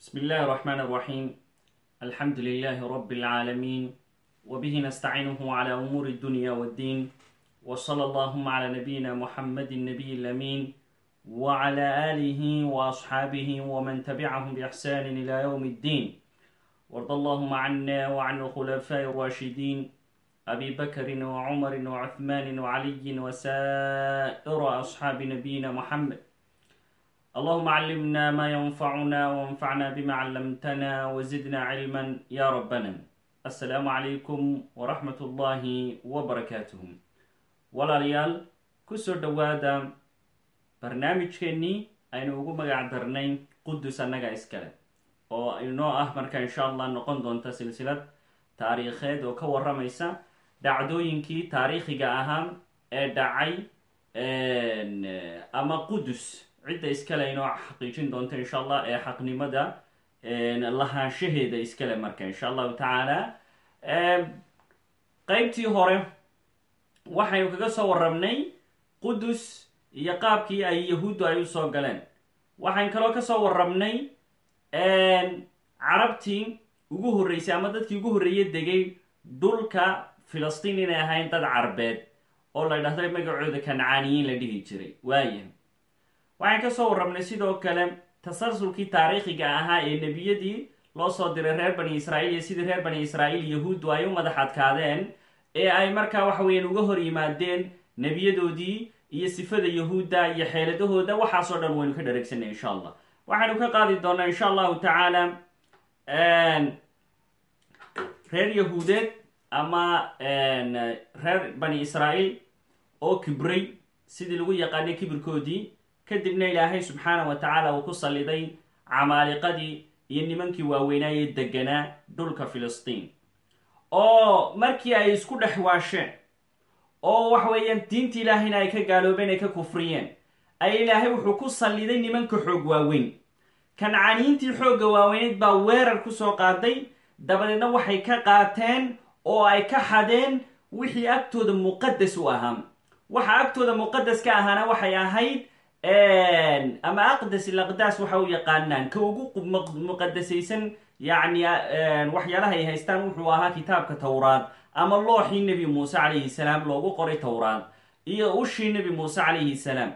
بسم الله الرحمن الرحيم الحمد لله رب العالمين وبه نستعينه على أمور الدنيا والدين وصلى اللهم على نبينا محمد النبي الأمين وعلى آله وأصحابه ومن تبعهم بإحسان إلى يوم الدين وارض اللهم عنا وعن الخلفاء الراشدين أبي بكر وعمر وعثمان وعلي وسائر أصحاب نبينا محمد اللهم علمنا ما ينفعنا وانفعنا بما علمتنا وزدنا علما يا ربنا السلام عليكم ورحمة الله وبركاته walaalayaal kusoo dhowaada barnaamijkeennii aynu ugu magac darnay qudus annaga iskale oo inoo ah marka insha allah noqon doonta silsilad taariikheed oo ka waramaysa dhacdooyinkii taariikhiga ahaa ee dhacay ama qudus cidda iskale inoo xaqiijin doonta insha allah ee xaqnimada lahaanshaheeda iskale marka insha allahu tacaala. Qeybtii hore waxaynu kaga soo warramnay qudus iyo qaabkii ay yahuuddu ay u soo galeen. Waxayn kaloo ka soo warramnay carabtii ugu horreysay ama dadkii ugu horreeye degay dhulka filistiin inay ahayn dad carbeed oo la dhahday magacooda kancaaniyiin la dhihi jiray. Waaya waxaan ka soo warramnay sidoo kale tasalsulkii taariikhiga ahaa ee nebiyadii loo soo diray reer bani israa'iil iyo sidii reer bani israa'iil yahuuddu ay u madax adkaadeen ee ay markaa waxa weeyaan uga hor yimaadeen nebiyadoodii iyo sifada yahuudda iyo xeeladahooda. Waxaasoo dhan waynu ka dhareegsanay insha allah. Waxaynu ka qaadi doonaa insha allahu tacaala reer yahuudeed ama reer bani israa'iil oo kibray sidii lagu yaqaanay kibirkoodii kadibna ilaahay subxaana wa tacaala uu ku salliday camaaliqadii iyo nimankii waaweynaaye deganaa dhulka filistiin. Oo markii ay isku dhex waasheen oo waxa weeyaan diinta ilaahayna ay ka gaaloobeen ay ka kufriyeen ay ilaahay wuxuu ku salliday nimanka xoog waaweyn. Kancaniintii xoogga waaweyneed baa weerar ku soo qaaday dabadeedna waxay ka qaateen oo ay ka xadeen wixii agtooda muqadas u ahaa waxa agtooda muqadas ka ahaana waxay ahayd ama aqdas ilaqdaas waxa u yaqaanaan. Ka ugu muqadasaysan yacni waxyaalaha ay haystaan wuxuu ahaa kitaabka towraad ama looxii nebi muuse calayhi salaam loogu qoray towraad iyo ushii nebi muuse calayhi salaam.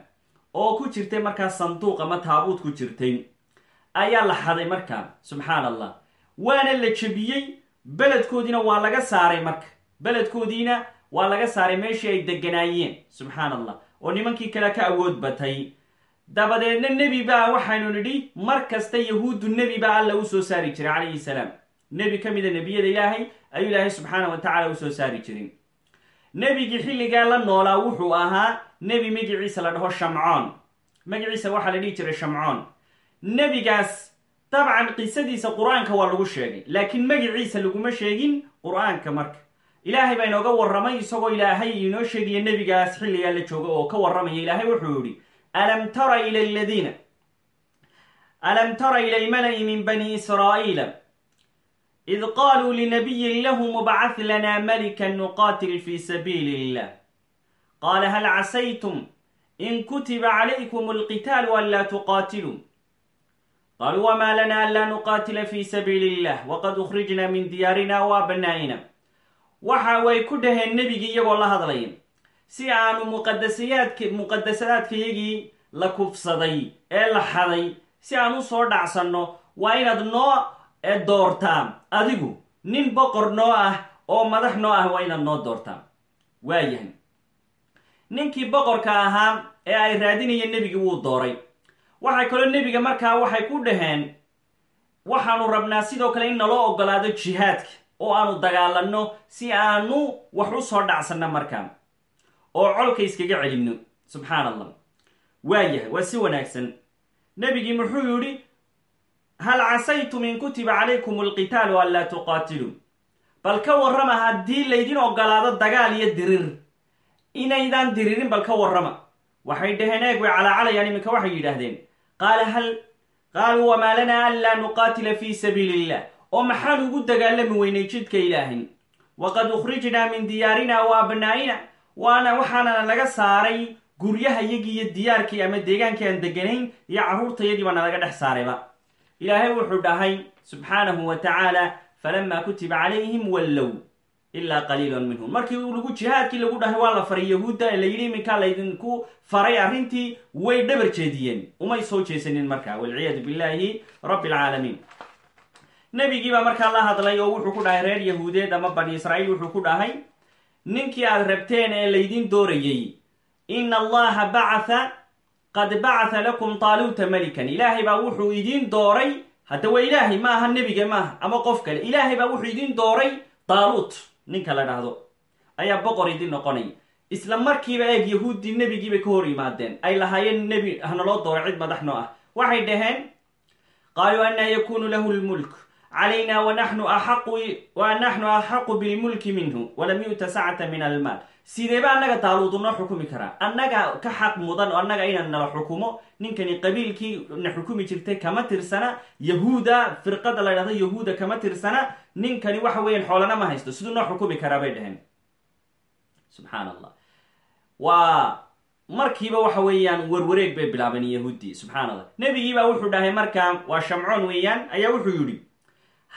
Oo ku jirtay markaa sanduuq ama taabuud ku jirtay. Ayaa la xaday markaa subxaan allah waana la jebiyey beledkoodiina waa laga saaray marka. Beledkoodiina waa laga saaray meeshii ay deganaayeen subxaan allah oo nimankii kale ka awood batay. Dabadeedna nebi baa waxaynu nidhi mar kasta yahuuddu nebi baa alla u soo saari jiray calayhi salaam. Nebi ka mida nebiyada ilaahay ayuu ilaahay subxaana wa tacala u soo saari jiray. Nebigii xilligaa la noolaa wuxuu ahaa nebi magiciisa la dhaho shamcoon. Magaciisa waxaa la dhihi jiray shamcoon. Nebigaas dabcan qisadiisa qur'aanka waa lagu sheegay laakiin magiciisa laguma sheegin qur'aanka marka ilaahay baa inooga warramay isagoo ilaahay inoo sheegaya nebigaas xilligaa la jooga oo ka warramaya. Ilaahay wuxuu yihi alam tara ila ladiina alam tara ila almala'i min bani israa'iila id qaluu linabiyin lahu mubcath lana malikan nuqatil fi sabiili illah qaala hal casaytum in kutiba calaykum alqitaalu an laa tuqaatiluu qaluu wma lana an laa nuqaatila fi sabiili illah waqad ukhrijna min diyaarina wa abnaa'ina waxa way ku dhaheen nebigii iyagoo la hadlaya si aanu muqadasayaadk muqadasadaadkayagii la kufsaday ee la xaday si aan u soo dhacsanno waa inaad noo doortaa adigu nin boqor noo ah oo madax noo ah waa inaad noo doortaa waayahay. Ninkii boqorka ahaa ee ay raadinayeen nebigii wuu dooray. Waxay kaloo nebiga markaa waxay ku dhaheen waxaanu rabnaa sidoo kale in naloo ogolaado jihaadka oo aanu dagaalanno si aanu wax u soo dhacsanno markaa oo colka iskaga celinno. Subxaan allah waayahay waa si wanaagsan. Nebigii muxuu yidhi hal casaytum in kutiba calaykum alqitaalu an laa tuqaatiluu bal ka warrama haddii laydin ogolaado dagaal iyo dirir. Inaydaan diririn bal ka warrama. Waxay dhaheen eeg way calaacalayaan iminka waxay yidhaahdeen. Qaala hal qaaluu wamaa lanaa an laa nuqaatila fi sabiili illah oo maxaan ugu dagaalami weynay jidka ilaahay. Waqad ukhrijnaa min diyaarina wa abnaa'ina waana waxaana laga saaray guryahayagii iyo diyaarkii ama deegaankii aan deganayn iyo carruurtayadii baa nalaga dhex saarayba. Ilaahay wuxuu dhahay subxaanahu wa tacaala falamaa kutiba calayhim wallow ilaa qaliilan minhum. Markii lagu jihaadkii lagu dhahay waa la faray yahuudda ee layidhi iminkaa laydinku faray arrintii way dhabar jeediyeen umay soo jeesanin markaa walciyaadu billahi rabbi alcaalamiin nebigii baa markaa la hadlay oo wuxuu ku dhahay reer yahuudeed ama bani israa'iil wuxuu ku dhahay ninkii aad rabteen ee laydin doorayey ina allaha bacatha qad bacatha lakum taaluuta melikan ilaahay baa wuxuu idiin dooray hadda waa ilaahay ma aha nebiga maaha ama qof kale. Ilaahay baa wuxuu idiin dooray taaluut ninka la dhahdo ayaa boqor idin noqonay. Isla markiiba eeg yahuuddii nebigiibay ka hor yimaadeen. Ay lahaayeen nebi hanaloo dooray cid madaxno ah. Waxay dhaheen qaaluu anaa yakunu lahu lmulk calayna wanaxnu axaqu bilmulki minhu walam yu'ta sacata min almaal sideeba annaga taaluudu noo xukumi karaa annaga ka xaq mudan oo annaga inaan nala xukumo ninkani qabiilkii na xukumi jirtay kama tirsana yahuuda firqada la dhahdo yahuuda kama tirsana ninkani waxa weeyaan xoolana ma haysto siduu noo xukumi karaa bay dhaheen subxaan allah waa markiiba waxa weeyaan warwareeg bay bilaabeen yahuuddii subxaan allah nebigiibaa wuxuu dhahay markaa waa shamcoon weeyaan ayaa wuxuu yidhi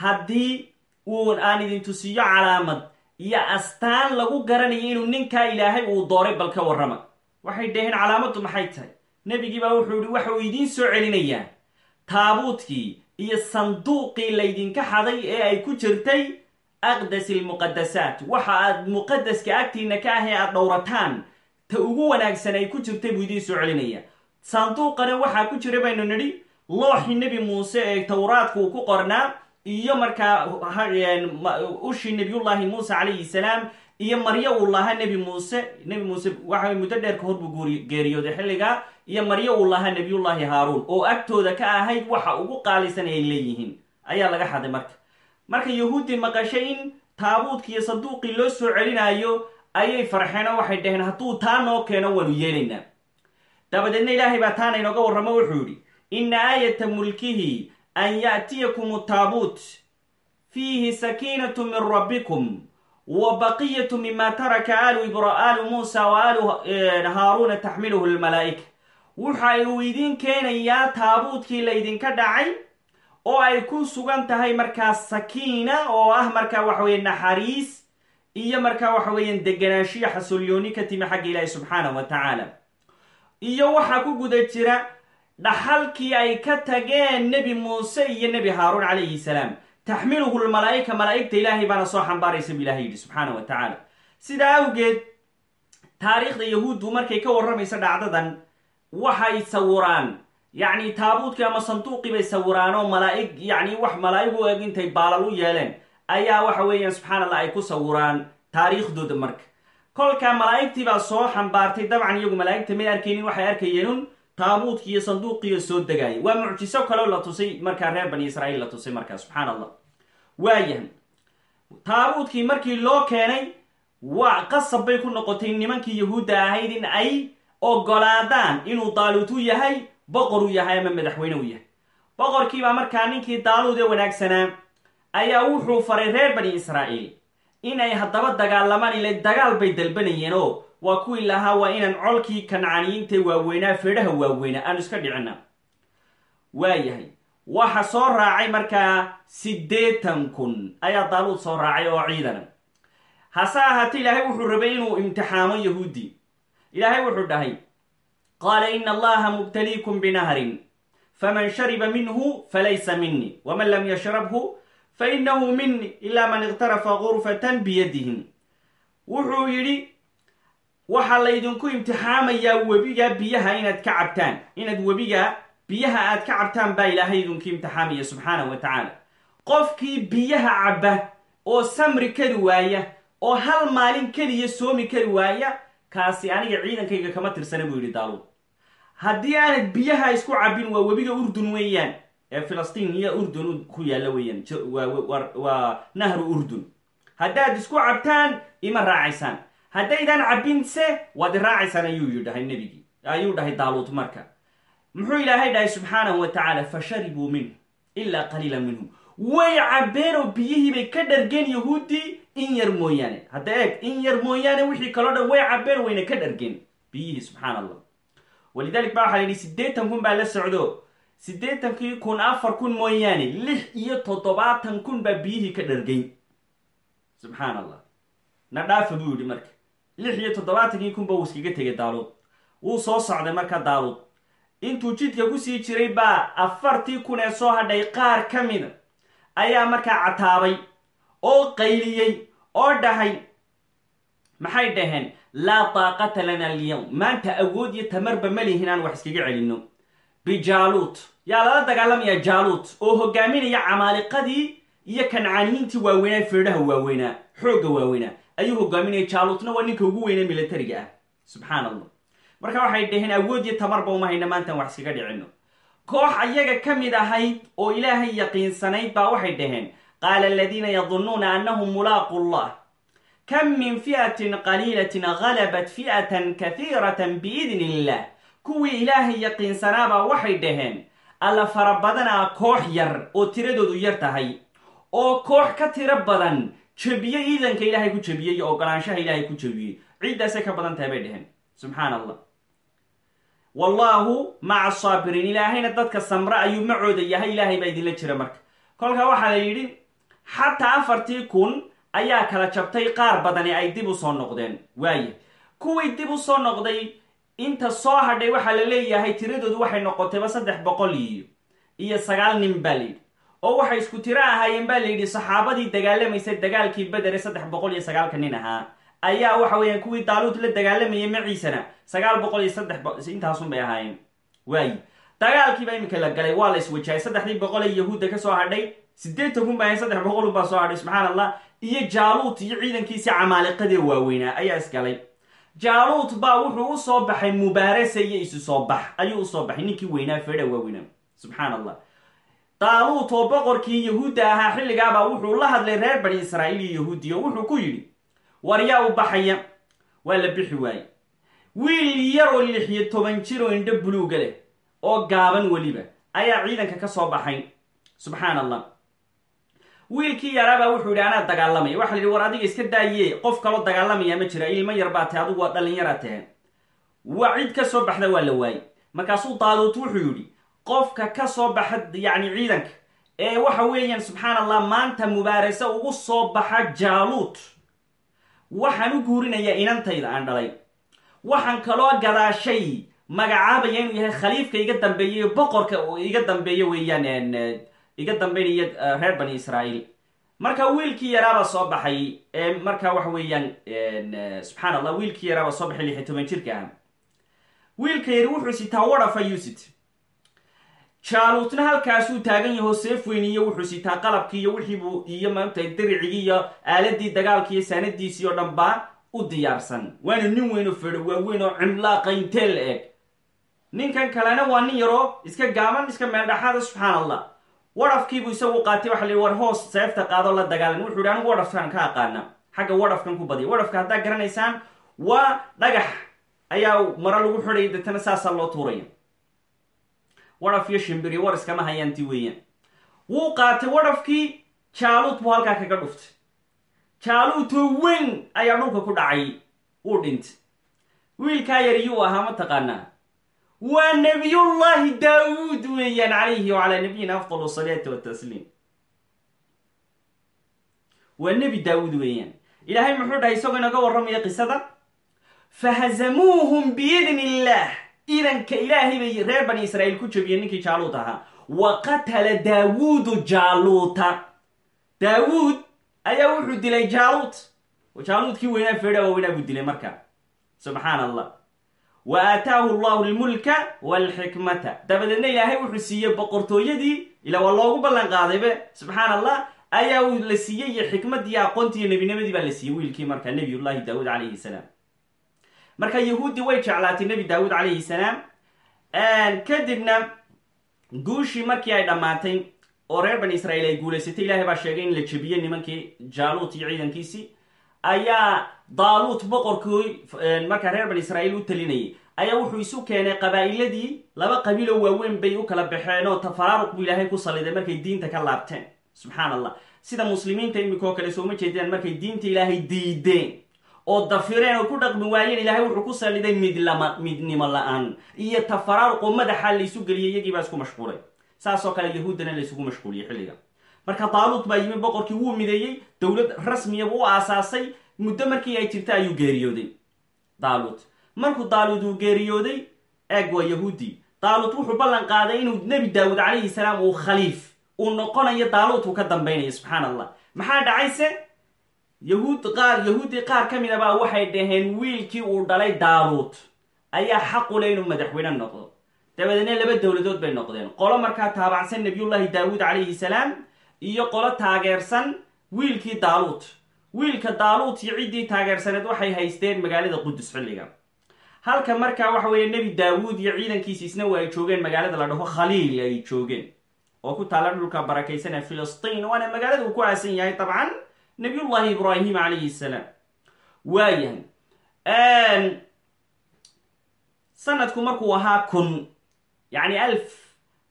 haddii uu aan idin tusiyo calaamad iyo astaan lagu garanayo inuu ninkaa ilaahay uu dooray bal ka warrama. Waxay dhaheen calaamaddu maxay tahay? Nebigiibaa wuxuu yihi waxa uu idiin soo celinayaa. Taabuudkii iyo sanduuqii laydinka xaday ee ay ku jirtay aqdas ilmuqadasaat waxa aad muqadaska agtiina ka ah ee aad dhowrataan ta ugu wanaagsan ay ku jirtay buu idiin soo celinaya sanduuqana waxaa ku jira baynu nidhi looxii nebi muuse ee towraadka uu ku qornaa iyo markaa ushii nebiyullaahi muuse calayhi salaam iyo maryo uu lahaa nebi muuse. Nebi muuse waxa muddo dheer ka hor buu geeriyooday xilligaa iyo maryo uu lahaa nebiyullaahi haaruun oo agtooda ka ahayd waxa ugu qaalisan ay leeyihiin. Ayaa laga xaday marka. Marka yahuuddii maqashay in taabuudkii iyo sanduuqii loo soo celinaayo ayay farxeen oo waxay dhaheen hadduu taa noo keeno waanu yeelaynaa. Dabadeedna ilaahay baa taana inooga warramo wuxuu yidhi ina aayata mulkihi an yaأtiyakum taabuut fiihi sakiinatu min rabbikum wa baqiyatu mima taraka alu muusa wa alu haaruuna taxmiluhu lmalaa'ika waxa uu idiin keenayaa taabuutkii laydinka dhacay oo ay ku sugan tahay markaa sakiina oo ah markaa waxa weeye naxariis iyo markaa waxa weeyaan deganaanshiyo xasolyooni ka timi xagga ilaahi subxaanahu wa tacaala iyo waxaa ku guda jira dhaxalkii ay ka tageen nebi muuse iyo nebi haaruun calayhi salaam. Taxmiluhu lmalaa'ika malaa'igta ilaahay baana soo xambaaraysa bu ilahay yidhi subxaana wa tacaala. Sidaa awgeed taariikhda yahuuddu markay ka warramaysa dhacdadan waxay sawiraan yacni taabuudkii ama sanduuqii bay sawiraan oo malaa'ig yacni wax malaa'ig u eg intay baalal u yeeleen. Ayaa waxa weeyaan subxaan allah ay ku sawiraan taariikhdooda marka. Kolkaa malaa'igtii baa soo xambaartay dabcan iyagu malaa'igta may arkaynin waxay arkayeenun taabuudkii iyo sanduuqiiyo soo degaaya waa mucjiso kaloo la tusay markaa reer bani israa'iil la tusay markaa subxaan allah waayahay taabuudkii markii loo keenay waa qasab bay ku noqotay nimankii yahuudda ahayd in ay ogolaadaan inuu daaluut u yahay boqor u yahay ama madaxweyne u yahay. Boqorkiibaa markaa ninkii daaluud ee wanaagsanaa ayaa wuxuu faray reer bani israa'iil inay haddaba dagaalamaan ile dagaal bay dalbanayeen oo waa kuwii lahaa waa inaan colkii kancaniyiintae waaweynaa feedhaha waaweynaa aanu iska dhicina waayahay waxa soo raacay markaa siddeetan kun ayaa daaluud soo raacay oo ciidana. Hase ahaatee ilaahay wuxuu rabay inuu imtixaamo yahuudi. Ilaahay wuxuu dhahay qaala ina allaha mubtaliikum binahrin faman shariba minhu falaysa minii waman lam yashrabhu fainahu mini ila man iqtarafa gurfatan biyadihim wuxuu yidhi waxaa laydinku imtixaamayaa webiga biyaha inaad ka cabtaan. Inaad webiga biyaha aad ka cabtaan baa ilaahay idinku imtixaamaya subxaanahu wa tacaala. Qofkii biyaha cabba oo samri kari waaya oo hal maalin keliya soomi kari waaya kaasi aniga ciidankayga kama tirsana buu yidhi daaluud haddii aanad biyaha isku cabbin waa webiga urdun weeyaan. Ee filistiin iyo urdun ku yaalla weeyaan. Waa nahru urdun. Haddaad isku cabtaan ima raacaysaan haddaydan cabbinse waad iraacaysaan ayuu yidhahay nebigii. Ayuu dhahay daaluud marka. Muxuu ilaahay dhahay subxaanahu wa tacaala fa sharibuu minhu ilaa qaliila minhum way cabbeen oo biyihii bay ka dhargeen yahuuddii in yar mooyaane. Hadda eeg in yar mooyaane wixii kaloo dhan way cabbeen wayna ka dhargeen biyihii subxaan allah walidalik ba waxaa la yidhi siddeetan kun baa la socdo. Siddeetankii kun afar kun mooyaane lix iyo toddobaatan kun baa biyihii ka dhargay subxaan allah na dhaafa buu yidhi marka lix iyo toddobaatankii kun ba uu iskaga tegay daaluud wuu soo socday marka daaluud intuu jidka ku sii jiray baa afartii kun ee soo hadhay qaar ka mida ayaa markaa cataabay oo qayliyey oo dhahay maxay dhaheen? Laa taaqata lana alyawm. Maanta awood iyo tamarba ma lihin aan wax iskaga celinno. Bijaaluut. Yaa lala dagaalamayaa jaaluut oo hogaaminaya camaaliqadii iyo kancaaniyiintii waaweynaa feedhaha waaweynaa xoogga waaweynaa ayuu hogaaminaya jaaluutna waa ninka ugu weyne militariga ah. Subxaan allah marka waxay dhaheen awood iyo tamarba uma hayna maantaan wax iskaga dhicinno. Koox ayaga ka mid ahayd oo ilaahay yaqiinsanayd baa waxay dhaheen qaala aladiina yadunnuuna annahum mulaaqu llah kam min fi'atin qaliilatin galabat fi'atan kahiiratan biidni illah kuwii ilaahay yaqiinsanaabaa waxay dhaheen alla fara badanaa koox yar oo tiradoodu yar tahay oo koox ka tiro badan jebiyey ciidanka ilaahay ku jebiyey iyo ogolaanshaha ilaahay ku jebiyey ciiddaasay ka badan tahay bay dhaheen subxaan allah wallaahu maca asaabiriin ilaahayna dadka samre ayuu macooda yahay ilaahay baa idinla jira marka kolkaa waxaa la yidhi xataa afartii kun ayaa kala jabtay qaar badani ay dib u soo noqdeen waaye kuwii dib u soo noqday inta soo hadhay waxaa la leeyahay tiradoodu waxay noqotayba saddex boqol iyo iyo sagaal nin oo waxay isku tiro ahaayeen baa layidhi saxaabadii dagaalamaysay dagaalkii bedere saddex boqol iyo sagaalka nin ahaa ayaa waxa weeyaan kuwii daaluud la dagaalamayay maciisana sagaal boqol iyo bay ahaayeen. Waaye dagaalkiibaa iminka la galay waa la iswajahay saddexdii boqol ee yahuudda ka soo hadhay siddeetan kun baa ahayn saddex boqol baa soo hadhay subxaan allah iyo jaaluut iyo ciidankiisii camaaliqadee waaweynaa ayaa isgalay jaaluut baa wuxuu u soo baxay mubaarasa iyo isu soo bax. Ayuu u soo baxay ninkii weynaa feedha waaweynaa subxaan allah daaluut oo boqorkii yahuudda ahaa xilligaabaa wuxuu la hadlay reer bani israa'iil iyo yahuudi oo wuxuu ku yidhi war yaa u baxaya waa la bixi waaye wiil yar oo lix iyo toban jir oo indho buluuga leh oo gaaban weliba ayaa ciidanka ka soo baxay. Subxaan allah wiilkii yaraabaa wuxuu yidhi anaa dagaalamaya waxa la yidhi war adiga iska daaye qof kaloo dagaalamaya ma jira ilmo yar baa tahe adigu waa dhallinyara tahe waa cid ka soo baxda waa la waayey. Markaasuu daaluut wuxuu yidhi qofka ka soo baxa yacni ciidanka ee waxa weeyaan subxaan allah maanta mubaarase ugu soo baxa jaaluut waxaan u guurinayaa inantayda aan dhalay. Waxaan kaloo gadaashay magacaabaya inuu yahay khaliifka iga dambeeya boqorka iga dambeeya weeyaan iga dambeynaya reer bani israa'iil. Marka wiilkii yaraabaa soo baxay marka waxa weeyaan subxaan allah wiilkii yaraabaa soo baxay lix iyo toban jirka. Ah wiilka yari wuxuu sitaa wadhaf ayuu jaaluutna halkaasuu taagan yaho seefweyn iyo wuxuu sitaa qalabkii iyo wixiibuu iyo maanta diricigii iyo aaladii dagaalki iyo saanadiisii oo dhan baa u diyaarsan. Waana nin weyn oo fedho waaweyn oo cimlaaqa intee la eg ninkan kalena waa nin yaroo iska gaaban iska meeldhaxaada subxaan allah wadhafkiibuu isagu qaatay waxa la yidhi war hoos seefta qaadoo la dagaalan. Wuxuu yidhi anigu wadhafkaan ka aqaana. Xagga wadhafkan ku badiya wadhafka haddaa garanaysaan waa dhagax. Ayaa maro lagu xidhaya deetana saasaa loo tuuraya wadhaf iyo shimbiri war iskama hayaanti weeyaan. Wuu qaatay wadhafkii jaaluut buu halkaa kaga dhuftay. Jaaluutoo weyn ayaa dhulka ku dhacay wuu dhintay. Wiilkaa yar yuu ahaa ma taqaanaa. Waa nabiyullaahi daawuud weeyaan calayhi wacalaa nabiyina afdal asalaati watasliim waa nebi daawuud weeyaan. Ilaahay muxuu dhahay isagoo inaga warramaya qisada? Fahazamuuhum biidni illaah idanka ilaahay reer bani israa'iil ku jebiyeen ninkii jaaluut ahaa wa qatala daawuudu jaaluuta daawuud ayaa wuxuu dilay jaaluut jaaluutkii weynaa feedha waaweynaa buu dilay marka. Subxaan allah wa aataahu allahu almulka walxikmata dabadeedna ilaahay wuxuu siiyey boqortooyadii ila waa loogu ballan qaadaybe subxaan allah ayaa uu la siiyey iyo xikmaddii aqoontii iyo nebinimadii baa la siiyey wiilkii marka nabiyullahi daawuud calayhi salaam marka yahuuddii way jeclaatay nebi daawuud calayhi salaam. Kadibna guushii markii ay dhammaatay oo reer bani israa'iil ay guulaysatay ilaahay baa sheegay in la jebiyey nimankii jaaluut iyo ciidankiisii. Ayaa daaluut boqorkii markaa reer bani israa'iil u talinayay ayaa wuxuu isu keenay qabaa'iladii laba qabiiloo waaweyn bay u kala baxeen oo tafaraaruq buu ilaahay ku salliday markay diinta ka laabteen. Subxaan allah sida muslimiinta imika oo kale sooma jeedaan markay diinta ilaahay diideen oo dafireen oo ku dhaqmi waayeen ilaahay wuxuu ku salliday midlama midnimo la'aan iyo tafaraaruq oo madaxa laysu iyagii baa isku mashquulay. Saasoo kale yahuuddana laysugu mashquuliyey xilliga. Marka daaluut baa yimi boqorkii wuu mideeyey dowlad rasmiya buu u aasaasay muddo markii ay jirta ayuu geeriyooday. Daaluut markuu daaluut uu geeriyooday eeg waa yahuudi. Daaluut wuxuu ballan qaaday inuu nebi daawud calayhi salaam uu khaliif uu noqonayo daaluut uu ka dambaynayo subxaan allah maxaa dhacayse yahuud qaar yahuuddii qaar ka mid a baa waxay dhaheen wiilkii uu dhalay daaluut ayaa xaqu leh inuu madaxweyne noqdo. Dabadeedna laba dowladood bay noqdeen. Qolo markaa taabacsan nebiyullaahi daawuud calayhi salaam iyo qolo taageersan wiilkii daaluut wiilka daaluut iyo ciddii taageersaneed waxay haysteen magaalada qudus xilliga. Halka markaa waxa weeye nebi daawuud iyo ciidankiisi isna ay joogeen magaalada la dhaho khaliil ay joogeen. Oo ku taalla dhulka barakaysan ee filistiin waana magaalada uu ku aasan yahay dabcan nabiyullaahi ibraahim calayhi salaam. Waayahay. Sanadku markuu ahaa kun yacni alf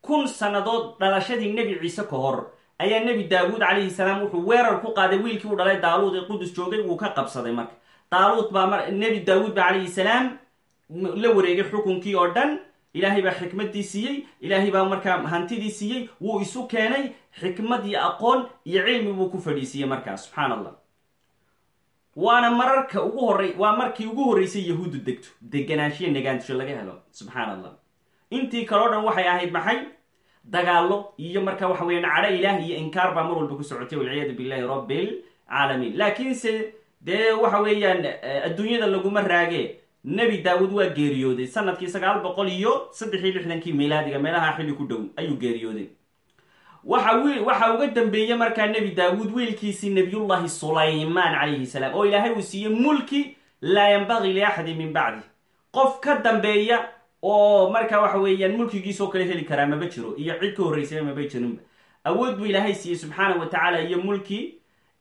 kun sannadood dhalashadii nebi ciise ka hor ayaa nebi daawuud calayhi salaam wuxuu weerar ku qaaday wiilkii u dhalay daaluud ee qudus joogay wuu ka qabsaday marka. Daaluud baa nebi daawuud ba calayhi salaam la wareegay xukunkii oo dhan ilaahay baa xikmaddii siiyey ilaahay baa markaa hantidii siiyey wuu isu keenay xikmad iyo aqoon iyo cilmi buu ku fadhiisiiyey markaas subxaan allah waana mararka ugu horey waa markii ugu horreysay yahuuddu degto deganaanshiya negaansho laga helo subxaan allah intii kaleo dhan waxay ahayd maxay? Dagaallo iyo marka waxa weeyaan cadho ilaah iyo inkaar baa mar walba ku socotay walciyaadu billahi rabbil caalamiin. Laakiinse dee waxa weeyaan adduunyada laguma raage nebi daawud waa geeriyooday. Sanadkii sagaal boqol iyo saddex iyo lixdankii milaadiga meelaha xilli ku dhow ayuu geeriyooday. Waxa uga dambeeyey markaa nebi daawuud wiilkiisii nebiyullaahi sulaymaan calayhi salaam oo ilaahay uu siiyey mulki laa yanbagii liaxadi min bacdi. Qof ka dambeeya oo marka waxa weeyaan mulkigiisoo kale heli karaa maba jiro iyo cid ka horreysaya maba jirinba awood buu ilaahay siiyey subxaana wa tacaala iyo mulki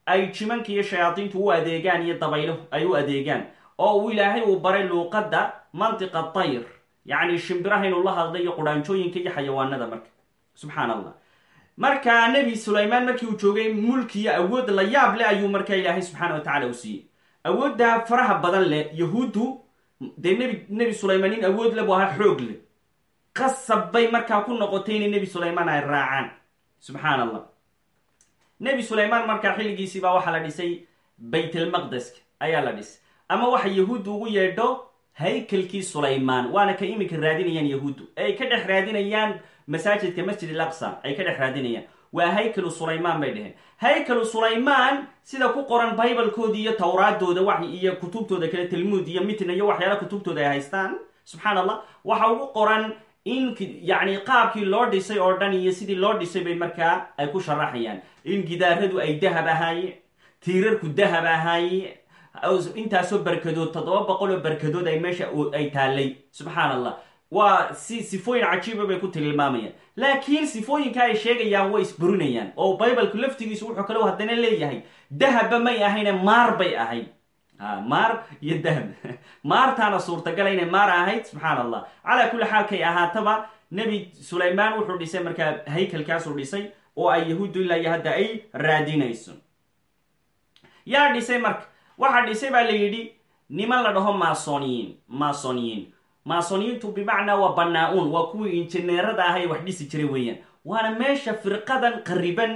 ay jimanka iyo shayaadiintu u adeegaan iyo dabaylo ay u adeegaan oo uu ilaahay uu baray luuqadda mantiqa tayr. Yacni shimbiraha inuu la hadla iyo qudhaanjooyinka iyo xayawaanada marka. Subxaan allah markaa nebi sulaymaan markii uu joogay mulki iyo awood la yaab leh ayuu markaa ilaahay subxaana wa tacala u siiyey. Awooddaa faraha badan leh yahuuddu dee nebi nebi sulaymaan nin awood le buu ahaa xoog leh. Qasab bay markaa ku noqotay inay nebi sulaymaan ay raacaan. Subxaan allah nebi sulaymaan markaa xilligiisii baa waxaa la dhisay baytalmaqdeska ayaa la dhisay ama waxa yahuuddu ugu yeedho haykalkii sulaymaan. Waana ka iminka raadinayaan yahuuddu. Ay ka dhex raadinayaan masaajidka masjid al aqsa ay ka dhex raadinayaan. Waa haykalu sulaymaan bay dheheen haykalu sulaymaan sida ku qoran bibalkoodii iyo towraadooda wax iyo kutubtooda kale talmuud iyo mitna iyo waxyaala kutubtooda ay haystaan. Subxaan allah waxa ugu qoran in yacni qaabkii loo dhisay oo dhan iyo sidii loo dhisay bay markaa ay ku sharaxayaan in gidaaradu ay dahab ahaayeen tiirarku dahab ahaayeen intaasoo barkadood toddoba boqol oo barkadood ay meesha ay taallay subxaan allah waa si sifooyin cajiiba bay ku tilmaamayaan laakiin sifooyinka ay sheegayaan way isburinayaan oo bibalku laftigiisu wuxuu kale haddana leeyahay dahabba may ahayne maar bay ahayd maar iyo dahab maartaana suurtagala inay maar ahayd subxaan allah calaa kulli xaalkay ahaataba nebi sulaymaan wuxuu dhisay markaa haykalkaasuu dhisay oo ay yahuuddu ilaa iyo hadda ay raadinayso yaa dhisay marka waxaa dhisay baa la yidhi niman la dhaho maasoniyiin maasoniyiin maasoniyiintu bimacnaa waa banaa-uun waa kuwii injineerada ah ee wax dhisi jiray weeyaan waana meesha firqadan qariban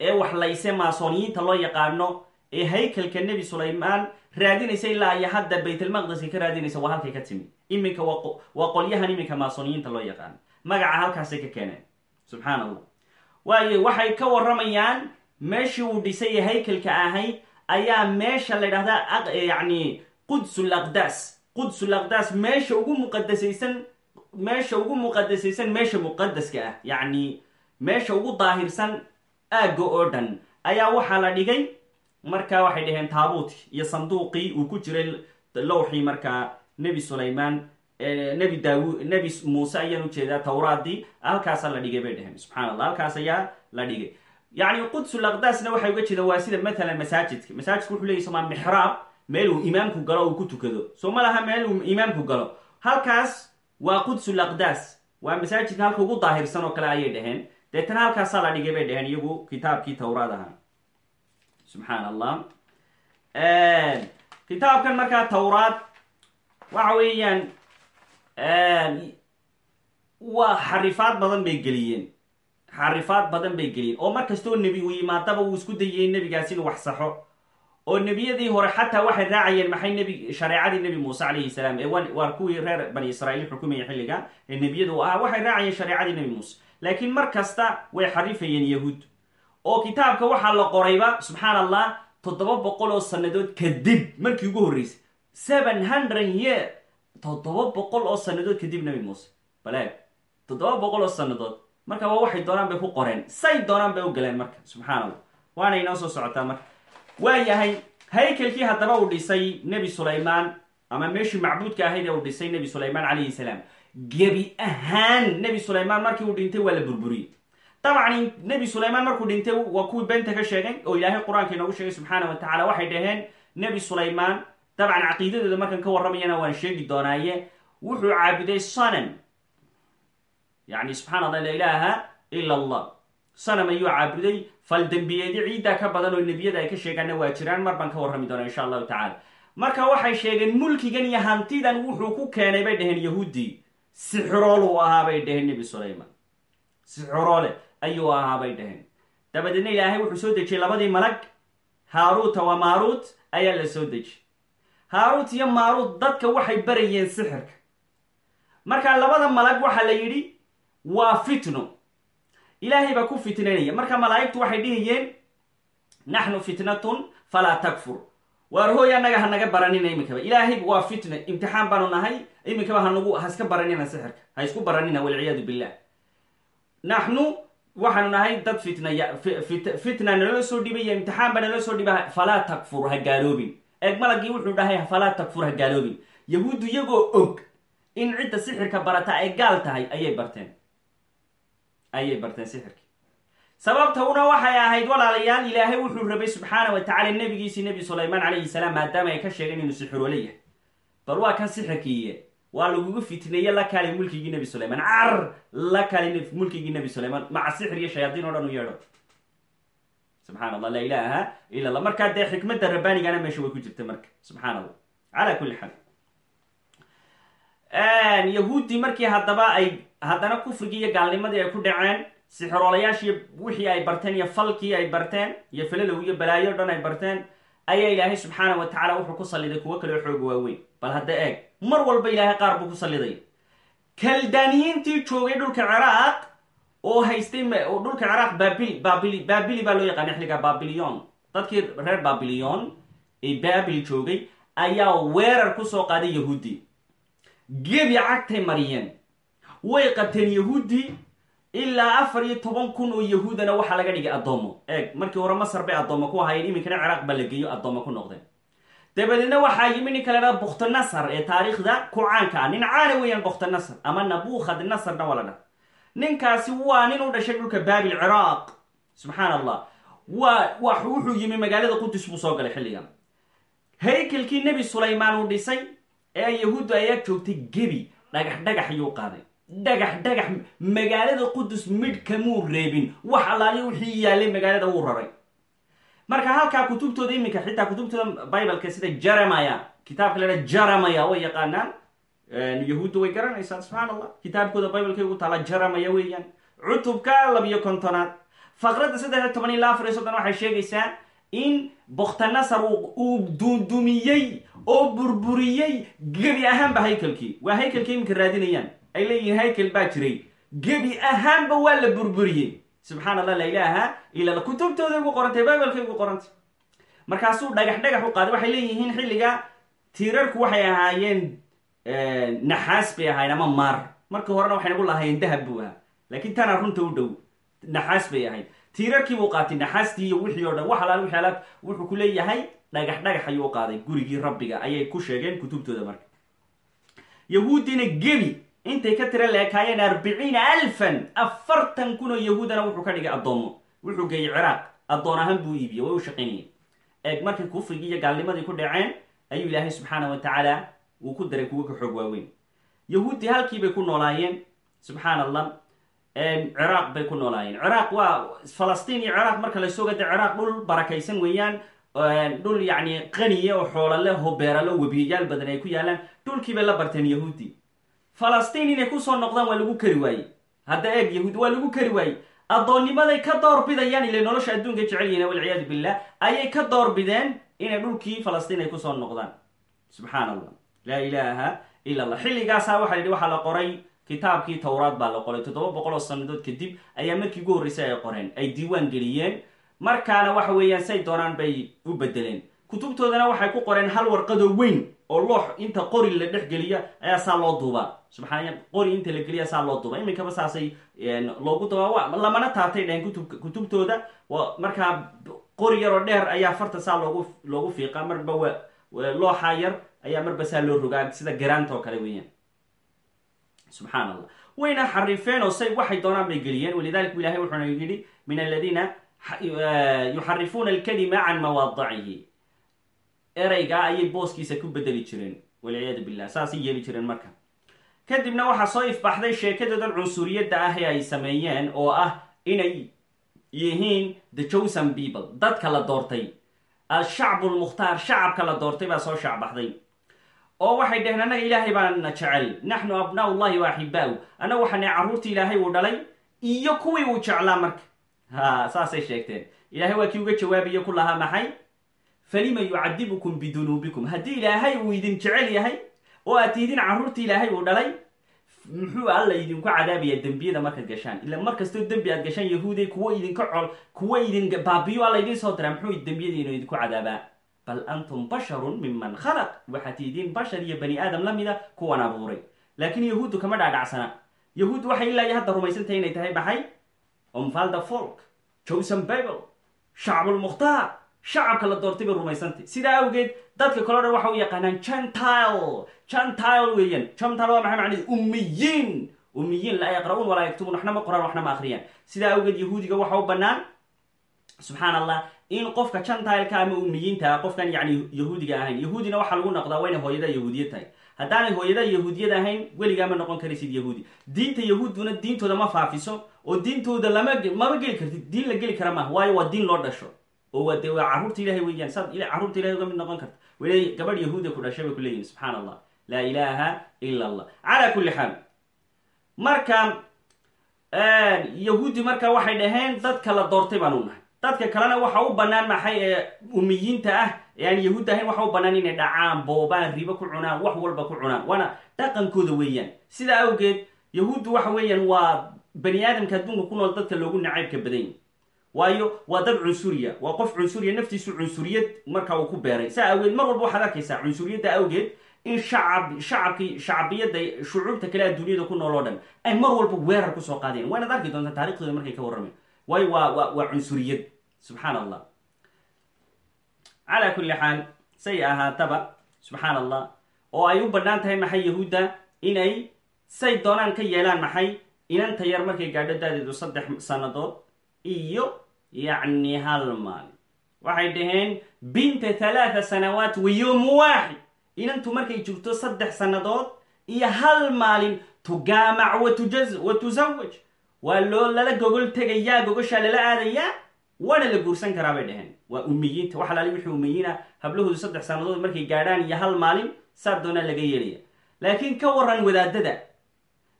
ee wax layse maasoniyiinta loo yaqaano. Ee haykalka nebi sulaymaan raadinaysa ilaa iyo hadda baytalmaqdeska ka raadinaysa waa halkay ka timi iminka waa qolyahan iminka maasoniyiinta loo yaqaano magaca halkaasay ka keeneen subxaan allah waayo waxay ka waramayaan meeshii uu dhisay ee haykalka ahayd ayaa meesha la ydhahdaa yacni qudsul aqdaas qudsul aqdaas meesha ugu muqadasaysan meesha ugu muqadasaysan meesha muqadaska ah yacni meesha ugu daahirsan aagga oo dhan ayaa waxaa la dhigay. Markaa waxay dhaheen taabuutkii iyo sanduuqii uu ku jiray lowxii markaa nebi sulaymaan nebi daawud nebi muuse ayaan u jeedaa towraadii halkaasaa la dhigay bay dhaheen subxana halkaas ayaa la dhigay yacni qudsul aqdaasna waxay uga jeedaan waa sida matalan masaajidka. Masaajidka wuxuu leeyay somaa mixraab meel uu imaamku galo uu ku tukado. Soo ma laha meel uu imaamku galo. Halkaas waa qudsul aqdaas waa masaajidka halka ugu daahirsan oo kale ayay dhaheen. Deetana halkaasaa la dhigay bay dhaheen iyagu kitaabkii towraad ahaa subxaan allah kitaabkan markaa towraad waxa weeyaan waa xarifaad badan bay geliyeen xarifaad badan bay geliyeen oo mar kastoo nebi uu yimaadaba uu isku dayayay nebigaasi inuu wax saxo. Oo nebiyadii hore xataa waxay raacayeen maxay nebi shareecadii nebi muuse calayhi salaam. Ee waa kuwii reer bani israa'iil xukumaya xilliga ee nebiyada u ahaa waxay raacayeen shareecadii nebi muuse. Laakiin mar kasta way xarifayeen yahuud. Oo kitaabka waxaa la qorayba subxaan allah toddoba boqol oo sannadood kadib markii ugu horreysay. Seven hundred year. Toddoba boqol oo sannadood kadib nebi muuse. Baleeg toddoba boqol oo sannadood marka waa waxay doonaan bay ku qoreen. Say doonaan bay u galeen marka subxaan allah waana inoo soo socotaa marka. Waa yahay haykelkii haddaba uu dhisay nebi sulaymaan ama meeshii macbuudka ahayd ee uu dhisay nebi sulaymaan calayhi salaam. Gebi ahaan nebi sulaymaan markii uu dhintay waa la burburiyey. Dabcan nebi sulaymaan markuu dhintay waa kuwii beenta ka sheegay oo ilaahay qur'aanka inoogu sheegay subxaana wa tacala waxay dhaheen nebi sulaymaan dabcan caqiidadooda markan ka warramayana waan sheegi doonaaye wuxuu caabuday sanam yani subxana allah la ilaaha ila allah sanam ayuu caabuday fal dembiyeedyo ciiddaa ka badan oo nebiyada ay ka sheegaanna waa jiraan mar baan ka warrami doona insha allahu tacala marka waxay sheegeen mulkigan iyo hantidan wuxuu ku keenay bay dhaheen yahuuddii sixirool uu ahaa bay dhaheen nebi sulaymaan sixiroole ayuu ahaa bay dhaheen dabadeedna ilaahay wuxuu soo dejiyey labadii malag haaruuta wa maaruut ayaa la soo dejiyey haaruut iyo maaruut dadka waxay barayeen sixirka marka labada malag waxaa la yidhi waa fitno. Ilaahay baa ku fitnanaya marka malaa'igtu waxay dhihiyeen naxnu fitnatun falaa takfur. Waar hooy annaga hanaga baranina iminkaba ilaahay waa fitna imtixaan baanu nahay. Iminkaba hanagu haska baranina sixirka. Ha isku baranina walciyaadu billah. Naxnu waxaanu nahay dad fitnaya fitna naloo soo dhibaya imtixaan baa naloo soo dhiba falaa takfur ha gaaloobin. Eeg malagii wuxuu dhahay falaa takfur ha gaaloobin. Yahuuddu iyagoo og in cidda sixirka barata ay gaal tahay ayay barteen ayay barteen sixirkii sababta una waxay ahayd walaalayaal ilaahay wuxuu rabay subxaana wa tacala nebigiisii nebi sulaymaan calayhi salaam maadaama ay ka sheegeen inuu sixiroole yahay. Bal waa kan sixirkiiye waa lagugu fitneeye la kaalay mulkigii nebi sulaymaan. Car la kaalay mulkigii nebi sulaymaan. Maca sixir iyo shayaadiin o dhan u yeedho. Subxana allah laa ilaaha ila allah markaa dee xikmadda rabbaanigana meesha way ku jirta marka. Subxaana allah cala kulli xaal. Yahuuddii markii haddaba ay haddana kufrigii iyo gaalnimadii ay ku dhaceen sixiroolayaashii wixii ay barteen iyo falkii ay barteen iyo falalow iyo balaayo dhan ay barteen ayaa ilaahay subxaana wa tacala wuxuu ku salliday kuwo kaleo xooga waaweyn. Bal hadda eeg mar walba ilaahay qaar buu ku salliday. Kaldaaniyiintii joogay dhulka ciraaq oo haystay dhulka ciraaq babil babili baabili baa loo yaqaana xilliga babilion dadkii reer babilion ee baabil joogay ayaa weerar ku soo qaaday yahuudi. Gebi cagtay mariyeen way qabteen yahuudi ilaa afar iyo toban kun oo yahuudana waxaa laga dhigay addoomo eeg markii hore masar bay addoommo ku hayeen iminkana ciraaq baa la geeyo addoommo ku noqdeen dabadeedna waxaa yimi ninka la dhaha bukhtanasar ee taariikhda ku caanka ah. Nin caana weeyaan bukhtanasar ama nabukhad nasarna waa la dhaha. Ninkaasi waa nin u dhashay dhulka baabil ciraaq. Subxaan allah waa wa wuxuu yimi magaalada qudus buu soo galay xilligan. Haykelkii nebi sulaymaan uu dhisay ee yahuuddu ayaa joogtay gebi dhagax dhagax ayuu qaaday dhagax dhagax magaalada qudus midh kamuu reebin. Wax allaaliya wixii yaalay magaalada wuu raray. Marka halkaa kutubtooda iminka xitaa kutubtooda bibleka sida jeremaya kitaabka ladha jeremaya way yaqaanaan. Yahuudda way garanaysaa subxaan allah kitaabkooda biblekay ugu taala jeremaya weeyaan. Cutubka labiyo kontonaad faqradda saddex toban ilaa afar iyo soddon waxay sheegaysaa in bokhtanasar uu duudumiyey oo burburiyey gebi ahaanba haykelkii waa haykelkii iminka raadinayaan ay leeyihiin haykel baa jiray. Gebi ahaanba waa la burburiyey. Subxaan allah la ilaaha ila kutubtooday ugu qorantay biblekay ugu qorantay. Markaasuu dhagax dhagax u qaaday. Waxay leeyihiin xilliga tiirarku waxay ahaayeen naxaas bay ahaayeen ama maar. Markii horena waxay nagu lahaayeen dahab buu ahaa. Laakiin tana runta u dhow naxaas bay ahayd. Tiirarkii buu qaatay naxaastii iyo wixii o dhan. Wax alaal wixii alaab wuxuu ku leeyahay dhagax dhagax ayuu qaaday. Gurigii rabbiga ayay ku sheegeen kutubtooda marka. Yahuuddina gebi intay ka tira leekaayeen arbiciina alfan afartan kun oo yahuudana wuxuu ka dhigay addoommo wuxuu geeyey ciraaq. Addoon ahaan buu iibiyey way u shaqaynayeen eeg markay kufrigii iyo gaalnimadii ku dhaceen ayuu ilaahay subxaana wa tacaala uu ku daray kuwo ka xoog waaweyn. Yahuuddii halkii bay ku noolaayeen subxaan allah ciraaq bay ku noolaayeen. Ciraaq waa falastiin iyo ciraaq marka la sooga de ciraaq dhul barakaysan weeyaan dhul yacni qaniya oo xoolale ho beerale webiyayaal badan ay ku yaalaan. Dhulkii bay la barteen yahuudi falastiin inay ku soo noqdaan waa lagu kari waayey. Hadda eeg yahuud waa lagu kari waayey. Addoonnimaday ka doorbidayaan ile nolosha adduunka jecel yihiin walciyaadu billah ayay ka doorbideen inay dhulkii falastiin ay ku soo noqdaan. Subxaan allah laa ilaaha ila allah xilligaasaa waxa yidhi waxaa la qoray kitaabkii towraad baa la qoray. Toddoba boqol oo sanadood kadib ayaa markii ugu horreysay ay qoreen ay diiwaan geliyeen. Markaana waxa weeyaan say doonaan bay u bedeleen kutubtoodana waxay ku qoreen hal warqadoo weyn oo loox inta qori la dhex geliya ayaa saa loo duubaa subxaana qori inta la geliya saa loo duuba iminkaba saasay loogu dubaa lamana taabtay dhaheen kutub kutubtooda markaa qori yaroo dheer ayaa farta saa loogu loogu fiiqa marba wa looxa yar ayaa marba saa loo rogaa sida garaanta oo kale weeyaan. Subxaan allah wayna xarifeen oo say waxay doonaan bay geliyeen. Walidalika ilahay wuxuuna yidhi min aladiina yuxarifuuna alkalima can mawaadicihi ereygaa ayay booskiisa ku bedeli jireen. Walciyaadu billah. Saasay yeeli jireen marka kadibna waxaa soo ifbaxday sheekadoodan cunsuriyadda ah ee ay sameeyeen oo ah inay yihiin the chosen people. Dadka la doortay alshacbu lmukhtaar shacabka la doortay baa soo shaacbaxday oo waxay dheheen annaga ilaahay baana jecel. Naxnu abnaau llahi wa axibaa-u annaga waxaana carruurtii ilaahay uu dhalay iyo kuwii uu jeclaa marka. Ha saasay sheegteen. Ilahay waa kii uga jawaabiye ku lahaa maxay? Falima yucadibukum bidunuubikum. Haddii ilaahay uu idin jecel yahay oo aad tihdin carruurtii ilaahay uu dhalay muxuu alla idinku cadaabayaa dembiyada markaad gashaan. Ila mar kastoo dembi aad gashaan yahuuday kuwo idinka col kuwo idin baabiyo alla idiin soo diraa muxuu dembiyadiinu idinku cadaabaa? Bal antum basharun miman khalaq. Waxaad tihidiin bashar iyo bani aadam la mida kuwan abuuray. Laakiin yahuuddu kama dhaadhacsana. Yahuuddu waxay ilaa iyo hadda rumaysantahay inay tahay maxay omvalda folk josen bible shacbulmukhtaar shacabka la doortay bay rumaysantay. Sidaa awgeed dadka kaleo dhan waxa u yaqaanaan gentile gentile weeyaan. Gentile waa maxay macnahii ummiyiin. Ummiyiin laa yaqra'uun walaa yaktubuun waxna ma qoraan waxna ma akhriyaan. Sidaa awgeed yahuudiga waxa u bannaan subxaan allah in qofka gentileka ama ummiyiinta qofkan yani yahuudiga ahayn yahuudina waxaa lagu noqdaa waa inay hooyada yahuudiyad tahay. Haddaanay hooyada yahuudiyad ahayn weligaa ma noqon karaysid yahuudi. Diinta yahuudduna diintooda ma faafiso oo diintooda lama mama geli kartid diin la geli kara maaha waayo waa diin loo dhasho oo waa de waa carruurta ilahay weeyaan saad carruurta ilahay uga mid noqon karta. Weli gabadh yahuudiya ku dhashay bay ku leeyihiin allah laa ilaaha ila allah calaa kulli xaal. Marka yahuudi marka waxay dhaheen dadka la doortay baan u nahay. Dadka kalena waxa u bannaan maxay ee umiyiinta ah ee aan yahuud ahayn waxa u bannaan inay dhacaan boobaan ribo ku cunaan wax walba ku cunaan. Waana dhaqankooda weeyaan. Sidaa awgeed yahuuddu waxa weeyaan waa bani aadamka adduunka ku nool dadka loogu nacaybka badanya waayo waa dad cunsuriya waa qof cunsuriya naftiisu cunsuriyad marka uu ku beeray. Saa awgeed mar walba waxaad arkaysaa cunsuriyadda awgeed in shacab shacabkii shacbiyadda shucuubta kale adduunyada ku nool oo dhan ay mar walba weerar ku soo qaadeen. Waanaad arki doontaa taariikhdooda markay ka warrameen. Waayo waa wa waa cunsuriyad subxaan allah calaa kulli xaal say ahaataba subxaan allah oo ay u bannaan tahay maxay yahuudda? Inay say doonaan ka yeelaan maxay inanta yar markay gaadho daadeedu saddex sannadood iyo yacni hal maalin waxay dhaheen binta halaatha sanawaat wa yowm waaxid inantu markay jirto saddex sannadood iyo hal maalin tugaamac wa tusawaj waa loo lala gogol tegayaa gogoshaa lala aadayaa waana la guursan karaa bay dhaheen. Waa umiyiinta wax alaali wixii umiyiina hablahoodu saddex sannadood markay gaadhaan iyo hal maalin saa doonaa laga yeelaya laakiin ka waran wadaadada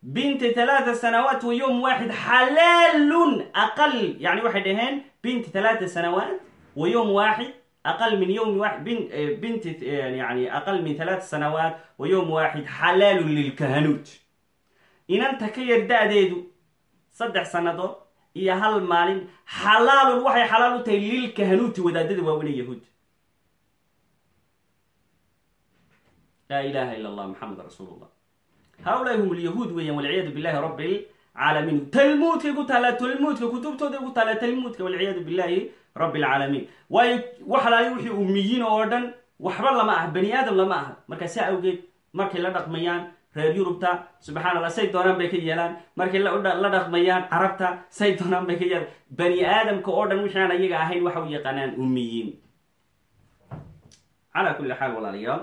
binta halaatha sanawaat wa yowm waaxid xalaalun aqal yani waxay dhaheen binta halaatha sanawaat wa yowm waaxid aqal min yowmi waaxid bin binti yani aqal min halaatha sanawaat wa yowm waaxid xalaalun lilkahanuut inanta ka yar da-deedu saddex sannadood iyo hal maalin xalaalun waxay xalaal u tahay lilkahanuuti wadaadada waaweyne yahuud laa haulaai hum lyahuud weeyaan walciyaadu billahi rabbi lcaalamiin talmuudkay ku taallaa talmuudka kutubtooday ku taallaa talmuudka walciyaadu billahi rabbi alcaalamiin waayo wax alaali wixii umiyiin oo dhan waxba lama aha bani aadam lama aha markaa saa awgeed markay la dhaqmayaan reer yurubta subxaan allah say doonaan bay ka yeelaan markay la dhaqmayaan carabta say doonaan bay ka yeelaan bani aadamka oo dhan wixii aan ayaga ahayn waxa u yaqaanaan umiyiin calaa kulli xaal walaalayaal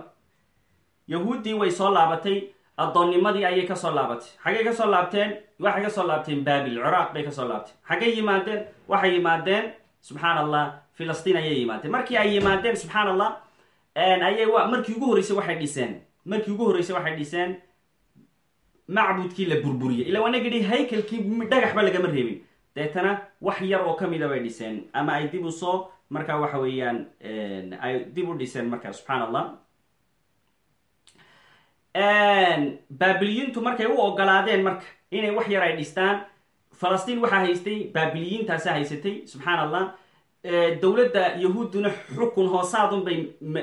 yahuuddii way soo laabatay addoonnimadii ayay ka soo laabatay xaggay ka soo laabteen waxay ka soo laabteen baabil ciraaq bay ka soo laabteen xaggay yimaadeen waxay yimaadeen subxaan allah filistiin ayay yimaadeen. Markii ay yimaadeen subxaan allah ayay markii ugu horreysay waxay dhiseen. Markii ugu horreysay waxay dhiseen macbudkii la burburiyey. Ila waana gidhi haykalkii dhagaxba lagama reebin. Deetana wax yar oo kamida bay dhiseen. Ama ay dib u soo marka waxa weeyaan ay dib u dhiseen marka subxaan allah baabiliyiintu markay u ogolaadeen marka inay wax yar ay dhistaan. Falastiin waxaa haystay baabiliyiintaasa haysatay subxaan allah dowladda yahuudduna xukun hoosaadun bay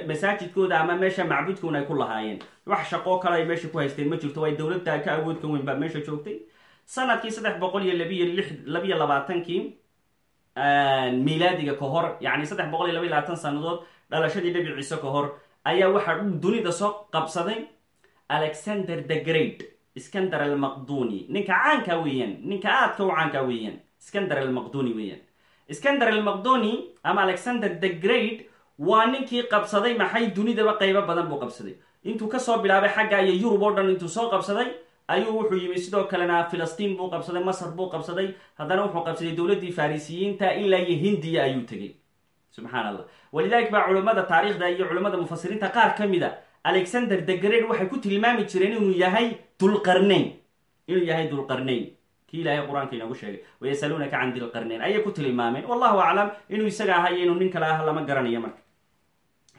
masaajidkooda ama meesha macbudkoona ay ku lahaayeen. Wax shaqoo kale ay meesha ku haysteen ma jirto way dowladda ka awoodka weyn baa meesha joogtay. Sanadkii saddex boqol iyo labiyo lix labiyo labaatankii miilaadiga ka hor yacni saddex boqol iyo labiyo labaatan sanadood dhalashadii nebi ciise ka hor ayaa waxaa dunida soo qabsaday alexander the great iskander almaqduni. Ninka caanka weeyaan ninka aadka u caanka weeyaan iskander almaqduni weeyaan iskander almaqdoni ama alexander the great waa ninkii qabsaday maxay dunidaba qaybo badan buu qabsaday. Intuu ka soo bilaabay xagga iyo yurub oo dhan intuu soo qabsaday ayuu wuxuu yimi sidoo kalena filistiin buu qabsaday masar buu qabsaday haddana wuxuu qabsaday dowladdii farisiyiinta ilaa iyo hindiya ayuu tegay subxaan allah walidalik baa culimmada taariikhda iyo culimmada mufasiriinta qaar ka mid a alexander the great waxay ku tilmaami jireen inuu yahay dulqarnayn. Inuu yahay dulqarnayn. Kii ilaahay qur'aanka inoogu sheegay wayasaluunaka can dilqarnayn ayay ku tilmaameen. Wallahu aclam inuu isaga ahayo inuu nin kale ah lama garanayo marka.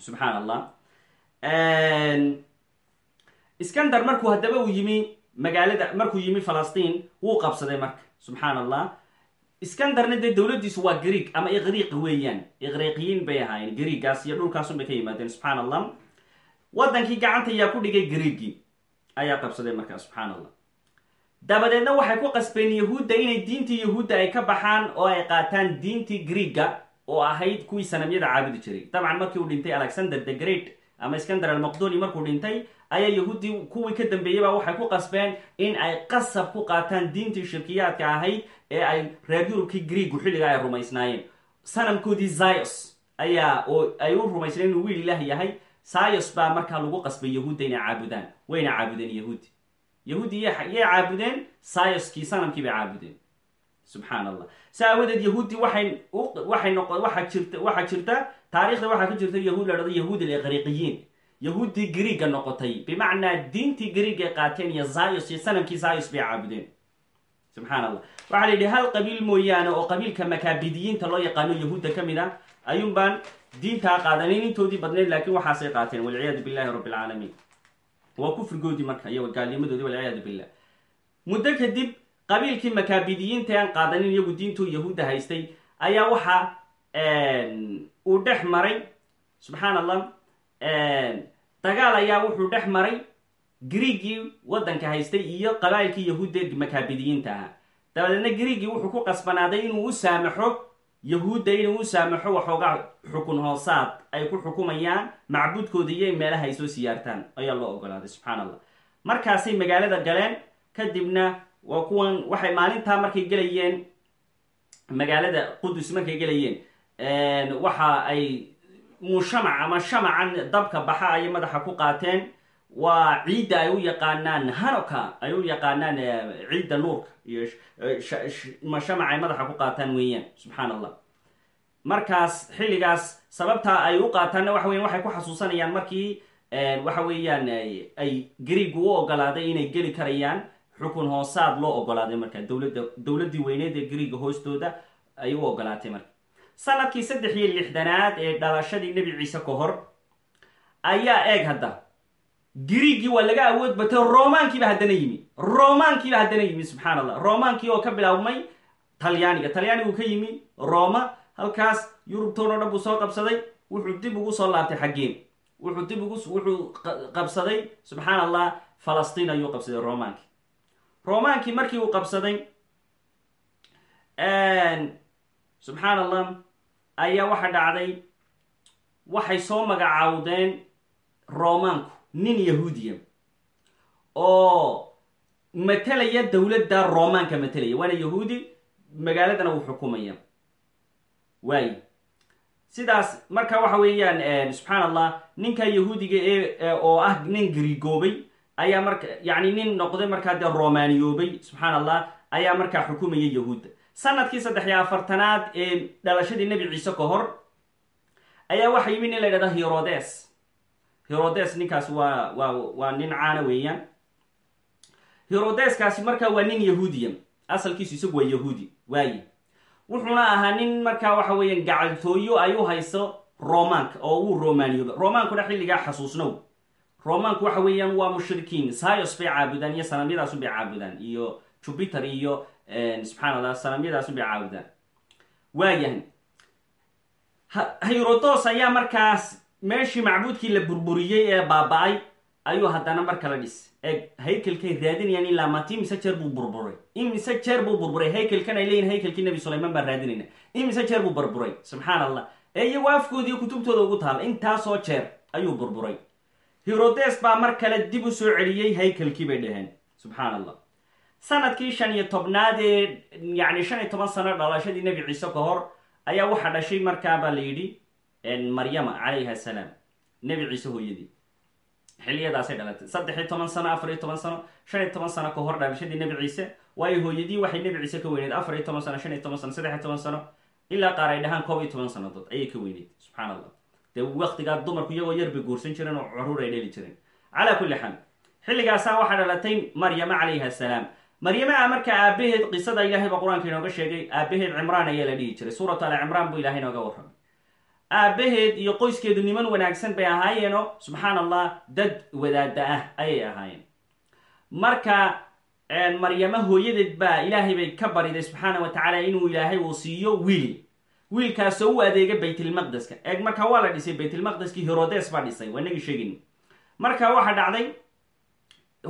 Subxaan allah iskander markuu haddaba uu yimi magaalada markuu yimi falastiin wuu qabsaday marka. Subxaan allah iskandarna dee dowladdiisu waa greeg ama iqriiq weeyaan. Iqriiqiyiin bay ahaayeen greegaas iyo dhulkaasun bay ka yimaadeen. Subxaan allah waddankii gacanta ayaa ku dhigay greegii ayaa qabsaday markaa subxaan allah dabadeedna waxay ku qasbeen yahuudda inay diintii yahuudda ay ka baxaan oo ay qaataan diintii greega oo ahayd kuwii sanamyada caabudi jiray. Dabcan markii uu dhintay alexander the great ama iskander almaqdoni markuu dhintay ayaa yahuuddii kuwii ka dambeeyeyba waxay ku qasbeen in ay qasab ku qaataan diintii shirkiyaadka ahayd ee ay reer yurubkii greegu xilligaa ay rumaysnaayeen. Sanamkoodii zayos ayaa oo ay u rumaysnayen inuu wiil ilaah yahay sayos baa markaa lagu qasbay yahuudda inay caabudaan. Wayna caabudeen yahuudi yahuudi yay caabudeen sayoskii sanamkii bay caabudeen. Subxaan allah sa aawadeed yahuudi waxay waxay noqo waxaa jirta waxaa jirta taarikhda waxaa ka jirta yahuud la dhado yahuud aliqriiqiyiin yahuuddii greega noqotay. Bimacnaa diintii greega ay qaateen iyo zayos iyo sanamkii zayos bay caabudeen subxaan allah waxaa la yidhi hal qabiil mooyaane oo qabiilka makaabidiyiinta loo yaqaano yahuudda ka mid a ayuun baan diintaa qaadanin intoodii badnayd laakiin waxaasay qaateen walciyaadu billahi rabbi alcaalamiin waa kufrigoodii marka iyo gaalnimadoodii walciyaadu billah muddo kadib qabiilkii makaabidiyiinta aan qaadanin iyagu diintuu yahuudda haystay ayaa waxa uu dhex maray subxaan allah dagaal ayaa wuxuu dhex maray griigii waddanka haystay iyo qabaa'ilkii yahuudda makaabidiyiinta ahaa dabadeedna griigii wuxuu ku qasbanaaday inuu u saamaxo yahuudda inuu u saamaxo waxoogaa xukun hoosaad. Ay ku xukumayaan macbuudkooda iyo meelaha ay soo siyaartaan. Ayaa loo ogolaaday subxaan allah markaasay magaalada galeen kadibna waa kuwan waxay maalintaa markay gelayeen magaalada qudus markay gelayeen waxa ay mushamac ama shamacan dabka baxa ayay madaxa ku qaateen waa ciidda ay u yaqaanaan hanoka ay u yaqaanaan ciidda nuurka iyo shamac ay madaxa ku qaataan weeyaan subxaan allah markaas xilligaas sababtaa ay u qaataanna waxa weyan waxay ku xasuusanayaan markii waxa weeyaan ay greeg u ogolaaday inay geli karayaan xukun hoosaad loo ogolaaday marka dowladda dowladdii weyneed ee greega hoostooda ay u ogolaatay marka. Sanadkii saddex iyo lixdanaad ee dhalashadii nebi ciise ka hor ayaa eeg hadda griigii waa laga awood batay romaankiiba haddana yimi. Romaankiiba haddana yimi subxaan allah romaankii oo ka bilaabmay talyaaniga. Talyaanigu ka yimi roma halkaas yurubtoon o dhan buu soo qabsaday. Wuxuu dib ugu soo laabtay xaggeen wuxuu dib ugu wuxuu qabsaday subxaan allah falastiin ayuu qabsaday romaankii romaankii markii uu qabsaday subxaan allah ayaa waxa dhacday waxay soo magacaawdeen romaanku nin yahuudiya oo matalaya dowladda romaanka matalaya waana yahuudi magaaladana uu xukumaya. Waay. Sidaas marka waxa weeyaan subxaan allah ninka yahuudiga ee oo ah nin grigoobay ayaa marka yacni nin noqday markaa dee romaaniyoobay subxaan allah ayaa markaa xukumaya yahuudda sannadkii saddex iyo afartanaad ee dhalashadii nebi ciise ka hor ayaa waxa yimi nin la ydhahda herodes herodes ninkaas waa waa waa nin caana weeyaan. Herodeskaasi markaa waa nin yahuudiya asalkiisu isagu waa yahuudi waaye. Wuxuuna ahaa nin markaa waxa weeyaan gacaltooyo ay u hayso romaanka oo wuu romaaniyooba romaankuna xilligaa xasuusnow. Romaanku waxa weeyaan waa mushrikiin. Sayos bay caabudaan iyo sanamyadaasu bay caabudaan iyo jupiter iyo subxaan allah sanamyadaasu bay caabudaan. Waayahay hayrodos ayaa markaas meeshii macbuudkii la burburiyey ee baaba-ay ayuu haddana mar kala dhis. Eeg haykelkay raadinayaan ilaa maanta imise jeer buu burburay. Imise jeer buu burburay haykelkan ay leeyihiin haykelkii nebi sulayman baan raadinayna imise jeer buu burburay subxaan allah ee iyago afkoodiiyo kutubtooda ugu taala intaasoo jeer ayuu burburay. Herodes baa mar kale dib u soo celiyey haykelkii bay dhaheen subxaan allah sannadkii shan iyo tobnaad ee yacni shan iyo toban sano dhalashadii nebi ciise ka hor ayaa waxaa dhashay markaa baa la yidhi maryama calayha asalaam nebi ciise hooyadii. Xiliyadaasay dhalatay. Saddex iyo toban sano afar iyo toban sano shan iyo toban sano ka hor dhalashadii nebi ciise. Waayo hooyadii waxay nebi ciise ka weyneed afar iyo toban sano shan iyo toban sano saddex iyo toban sano ilaa qaar ay dhahaan koob iyo toban sannadood ayay ka weyneyd subxaan allah dee waktigaa dumarku iyagoo yar bay guursan jireen oo carruur ay dheli jireen. Calaa kulli xaal xilligaasaa waxaa dhalatay maryama calayha asalaam maryama a marka aabaheed qisada ilaahay baa qur'aanka inooga sheegay aabaheed cimraan ayaa la dhihi jiray. Suuratu ala cimraan buu ilahay inooga warramay aabaheed iyo qoyskeedu niman wanaagsan bay ahaayeenoo subxaan allah dad wadaada ah ayay ahaayeen. Marka maryamo hooyadeed baa ilaahay bay ka bariday subxaana wa tacaala inuu ilaahay uu siiyo wiil. Wiilkaasoo u adeega baytilmaqdeska eeg markaa waa la dhisay baytilmaqdeskii herodes baa dhisay waa inagii sheegin. Marka waxaa dhacday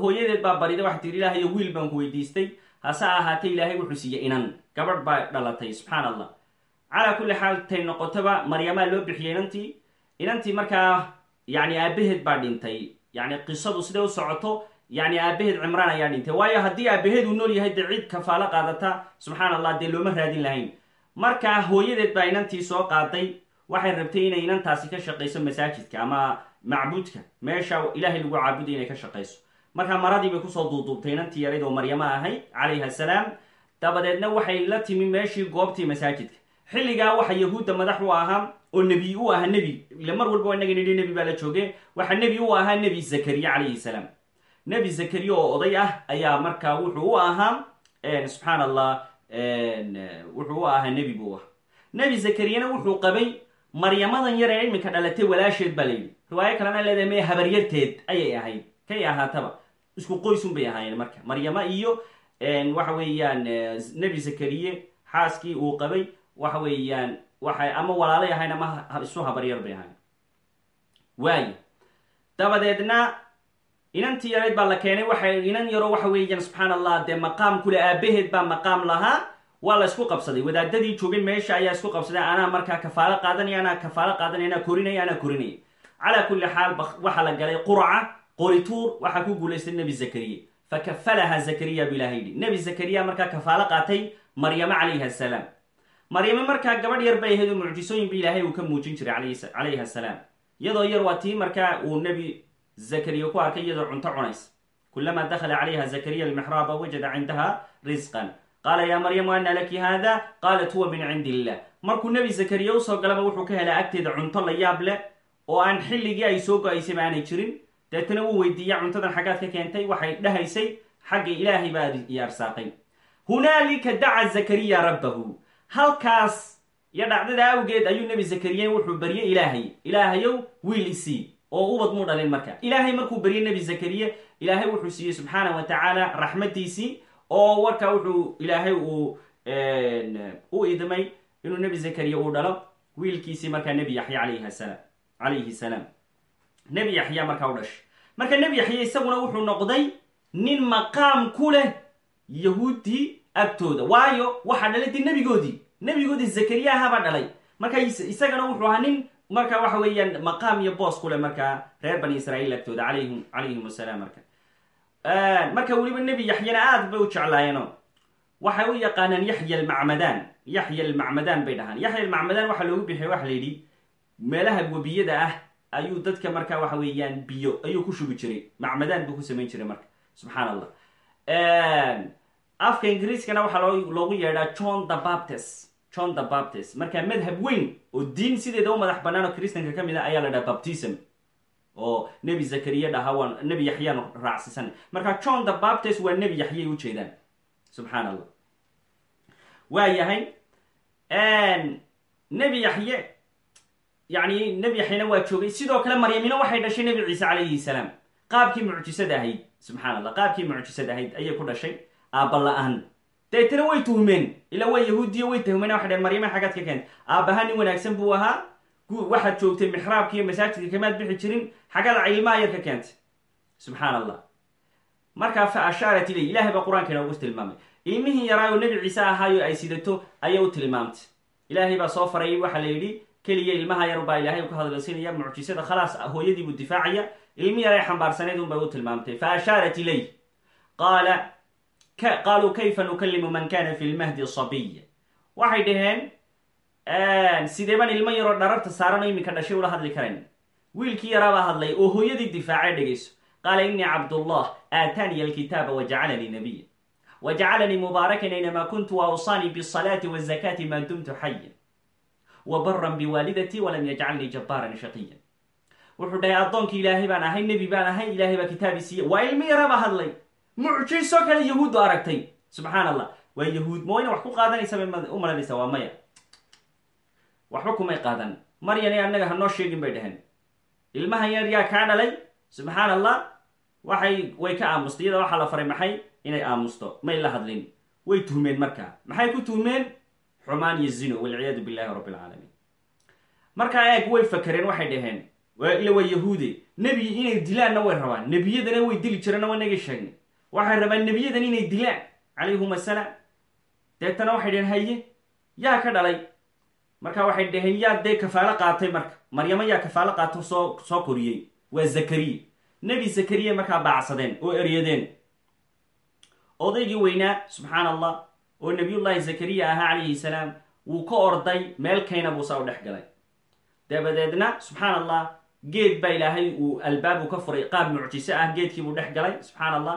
hooyadeed baa bariday waxaa tiri ilaahayo wiil baan ku weydiistay. Hase ahaatee ilaahay wuxuu siiyey inan. Gabadh baa dhalatay subxaan allah calaa kulli xaal tay noqotaba maryamaa loo bixiyey inantii inantii markaa yani aabaheed baa dhintay. Yani qisadu siday u socoto yani aabaheed cimraan ayaa dhintay. Waayo haddii aabaheed uu nool yahay dee cid kafaalo qaadata subxaan allah dee looma raadin lahayn. Markaa hooyadeed baa inantii soo qaaday. Waxay rabtay inay inantaasi ka shaqayso masaajidka ama macbuudka. Meesha ilaahay lagu caabuday inay ka shaqayso markaa maradii bay ku soo duuduubtay inantii yarayd oo maryamo ahayd calayha asalaam dabadeedna waxay la timi meeshii goobtii masaajidka xilligaa waxa yahuudda madax u ahaa oo nebi u ahaa nebi. Ile mar walba inaga nidhi nebi baa la jooge waxaa nebi u ahaa nebi zakariya calayhi salaam. Nebi zakariya oo oday ah ayaa markaa wuxuu u ahaa subxaan allah wuxuu u ahaa nebi buu ahaa. Nebi zakariyana wuxuu qabay maryamadan yar ee iminka dhalatay walaasheed baa layidhi riwaayo kalena leedahay mee habaryarteed ayay ahayd kay ahaataba. Isku qoysun bay ahaayeen marka. Maryama iyo waxa weeyaan nebi zakariye xaaskii uu qabay waxa weeyaan waxay ama walaalay ahayn ama isu habaryar bay ahayn. Waayo dabadeedna inantii yarayd baa la keenay waxay inan yaro waxa weeyaan subxaan allah dee maqaam kule aabaheed baa maqaam lahaa waa la isku qabsaday. Wadaadadii joogay meesha ayaa isku qabsaday anaa markaa kafaalo qaadanaya anaa kafaalo qaadanaya anaa korinaya anaa korinaya. Calaa kulli xaal waxaa la galay qurca qorituur waxaa ku guulaystay nebi zakariya. Fakafalaha zakariya bu ilaha yidhi. Zakariya markaa kafaalo qaatay maryamo calayhi asalaam maryamo markaa gabadh yar bay ahayd oo mucjisooyinba ilaahay uu ka muujin jiray calayhi asalaam iyadoo yar waa tii markaa uu nebi zakariya ku arkay iyadoo cunto cunays. Kulamaa dakhala calayha zakariya almixraaba wajada cindaha risqan qaala yaa maryamu ana laki hada qaalat huwa min cindi illah markuu nebi zakariya u soo galaba wuxuu ka helay agteeda cunto la yaab leh oo aan xilligii ay soo go'aysayba aanay jirin. Deetana wuu weydiiya cuntadan xaggaad ka keentay waxay dhahaysay xagga ilaahay baa i arsaaqay hunaalika daca zakariya rabbahu halkaas iyo dhacdada awgeed ayuu nebi zakariya wuxuu baryay ilaahay. Ilaahayow wiil isii oo ubad muu dhalin marka. Ilaahay markuu baryay nebi zakariya ilaahay wuxuu siiyey subxaana wa tacaala raxmadiisii oo warkaa wuxuu ilaahay uu u idmay inuu nebi zakariya uu dhalo wiilkiisii markaa nebi yaxya alayhi salaam calayhi salaam. Nebi yaxya markaa u dhashay marka nebi yaxya isaguna wuxuu noqday nin maqaam ku leh yahuuddii agtooda. Waayo waxaa dhalay dee nebigoodii. Nebigoodii zakariya ahaabaa dhalay. Marka isagana wuxuu ahaa nin marka waxa weeyaan maqaam iyo boos ku leh markaa reer bani israa'iil agtooda alayhim calayhim wasalaam marka. Marka weliba nebi yaxyana aad bay u jeclaayeenoo waxay u yaqaanaan yaxya almacmadaan. Yaxya almacmadaan bay dhahaan. Yaxya almacmadaan waxaa loogu bixiyay waxa la yidhi meelaha webiyada ah ayuu dadka marka waxa weeyaan biyo ayuu ku shubi jiray. Macmadaan buu ku samayn jiray marka. Subxaan allah afka ingiriiskana waxaa loogu yeedhaa john the baptist. John the baptist. Marka madhab weyn oo diin sideeda u madax bannaan oo christanka ka a ayaa la dhaha baptism. Oo nebi zakariya dhaha waan nebi yaxyaan raacsisan marka john the baptist waa nebi yaxyay ujeedaan subxaan allah waa yahay nebi yaxye yani nebi yaxyena waa joogay. Sidoo kale maryamina waxay dhashay nebi ciise calayhi salaam. Qaabkii mucjisada ahayd. Subxaan qaabkii mucjisada ahayd ayay ku dhashay aabba la'aan deetana way tuhmeen ila waa yahuudiya way tuhmeen waxay dhaheen maryama xaggaad ka keentay aabbaha nin wanaagsan buu ahaa. Waxaad joogtay mixraabka iyo masaajidka kamaad bixi jirin. Xaggaad ilmaha yar ka keentay subxaan allah markaa fa ashaarat ilay ilahay baa qur'aanka inoogu tilmaamay ilmihii yaraayo nebi ciise ahaayo ay sidato ayay u tilmaamtay ilaahay baa soo faray waxaa la yidhi keliya ilmaha yar baa ilaahay ka hadlaysinaya mucjisada khalaas hooyadiibuu difaacaya. Ilmi yar ay un bay u tilmaamtay. Fa ashaarat ilay. Qaala qaaluu kayfa nukalimu man kana fi lmahdi sabiya waxay dhaheen sidee baan ilmo yaroo dhararta saarano iminka dhashay ula hadli karayn wiilkii yaraabaa hadlay oo hooyadii difaacay dhegayso. Qaala inii cabdullah aataniya alkitaaba wajacalanii nabiya wajacalanii mubaarakan aynamaa kuntu waawsaanii bsalaati wazakaati maa dumtu xaya wabaran biwaalidatii walam yajcalnii jabbaaran shaqiya wuxuu dhahay addoonkii ilaahay baan ahay nebi baan ahay ilaahay baa kitaabi siiye waa yarabaa hadlay mucjiso kale yahuuddu aragtay. Subxaan allah waa yahuud ma wax ku qaadanaysa bay u malanaysaa waa maya. Waxba kumay qaadan. Maryane annaga hanoo sheegin bay dhaheen. Ilmahan yar yaa kaa dhalay. Subxaan allah waxay way ka aamustay iyada waxaa la faray maxay? Inay aamusto. May la hadlin. Way tuhmeen markaa. Maxay ku tuhmeen? Xumaan iyo zino. Walciyaadu billahi rabbi alcaalamiin markaa eeg way fakereen waxay dhaheen. Ila waa yahuude nebi inay dilaanna way rabaan. Nebiyadana way dili jireenna waa naga sheegnay waxay rabaan nebiyadan inay dilaan. Calayhum assalaam deetana waxay dhaheen haye yaa ka dhalay. Marka waxay dhaheen yaa dee kafaalo qaatay marka. Maryamo yaa kafaalo qaato soo soo koriyey. Waa zakariya. Nebi zakariya markaa baacsadeen oo eryadeen odaygii weynaa subxaan allah oo nebiyullaahi zakariya ahaa calayhi salaam wuu ka orday meel kayna buusaa u dhex galay. Dabadeedna subxaan allah geed baa ilaahay uu albaabu ka furay qaab mucjiso ah geedkiibuu dhex galay subxaan allah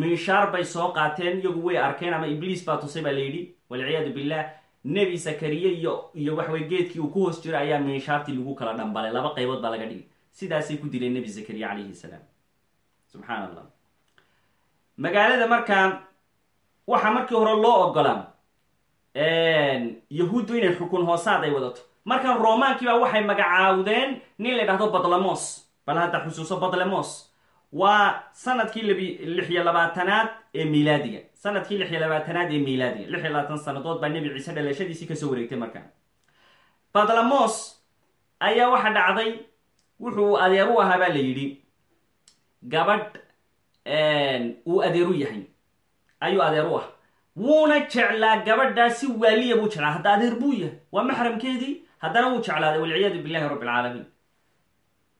miishaar bay soo qaateen iyagu way arkeen ama ibliis baa tusay baa la yidhi walciyaadu billah nebi zakariye iyo iyo waxway geedkii uu ku hoos jiro ayaa miishaartii lagu kala dhambalay laba qaybood baa laga dhigay. Sidaasay ku dileen nebi zakariya calayhi salaam. Subxaan allah magaalada markaa waxaa markii hore loo ogolaa yahuuddu inay xukun hoosaad ay wadato. Marka romaankiibaa waxay magacaawdeen nin la ydhahdo badlemos bal hadda xusuuso badlemos waa sannadkii lix iyo labaatanaad ee miilaadiga sannadkii lix iyo labaatanaad ee miilaadiga lix iyo labaatan sanadood baa nebi ciise dhalashadiisii ka soo wareegtay markaa badlemos ayaa waxa dhacday wuxuu adeer u ahaa baa la yidhi gabadh uu adeer u yahay. Ayuu adeer u ah wuuna jeclaa gabadhaa si waaliya buu jeclaa. Hadda adeer buu yahay. Waa maxramkeedii? Haddana wuu jeclaaday walciyaadu billahi rabbi alcaalamiin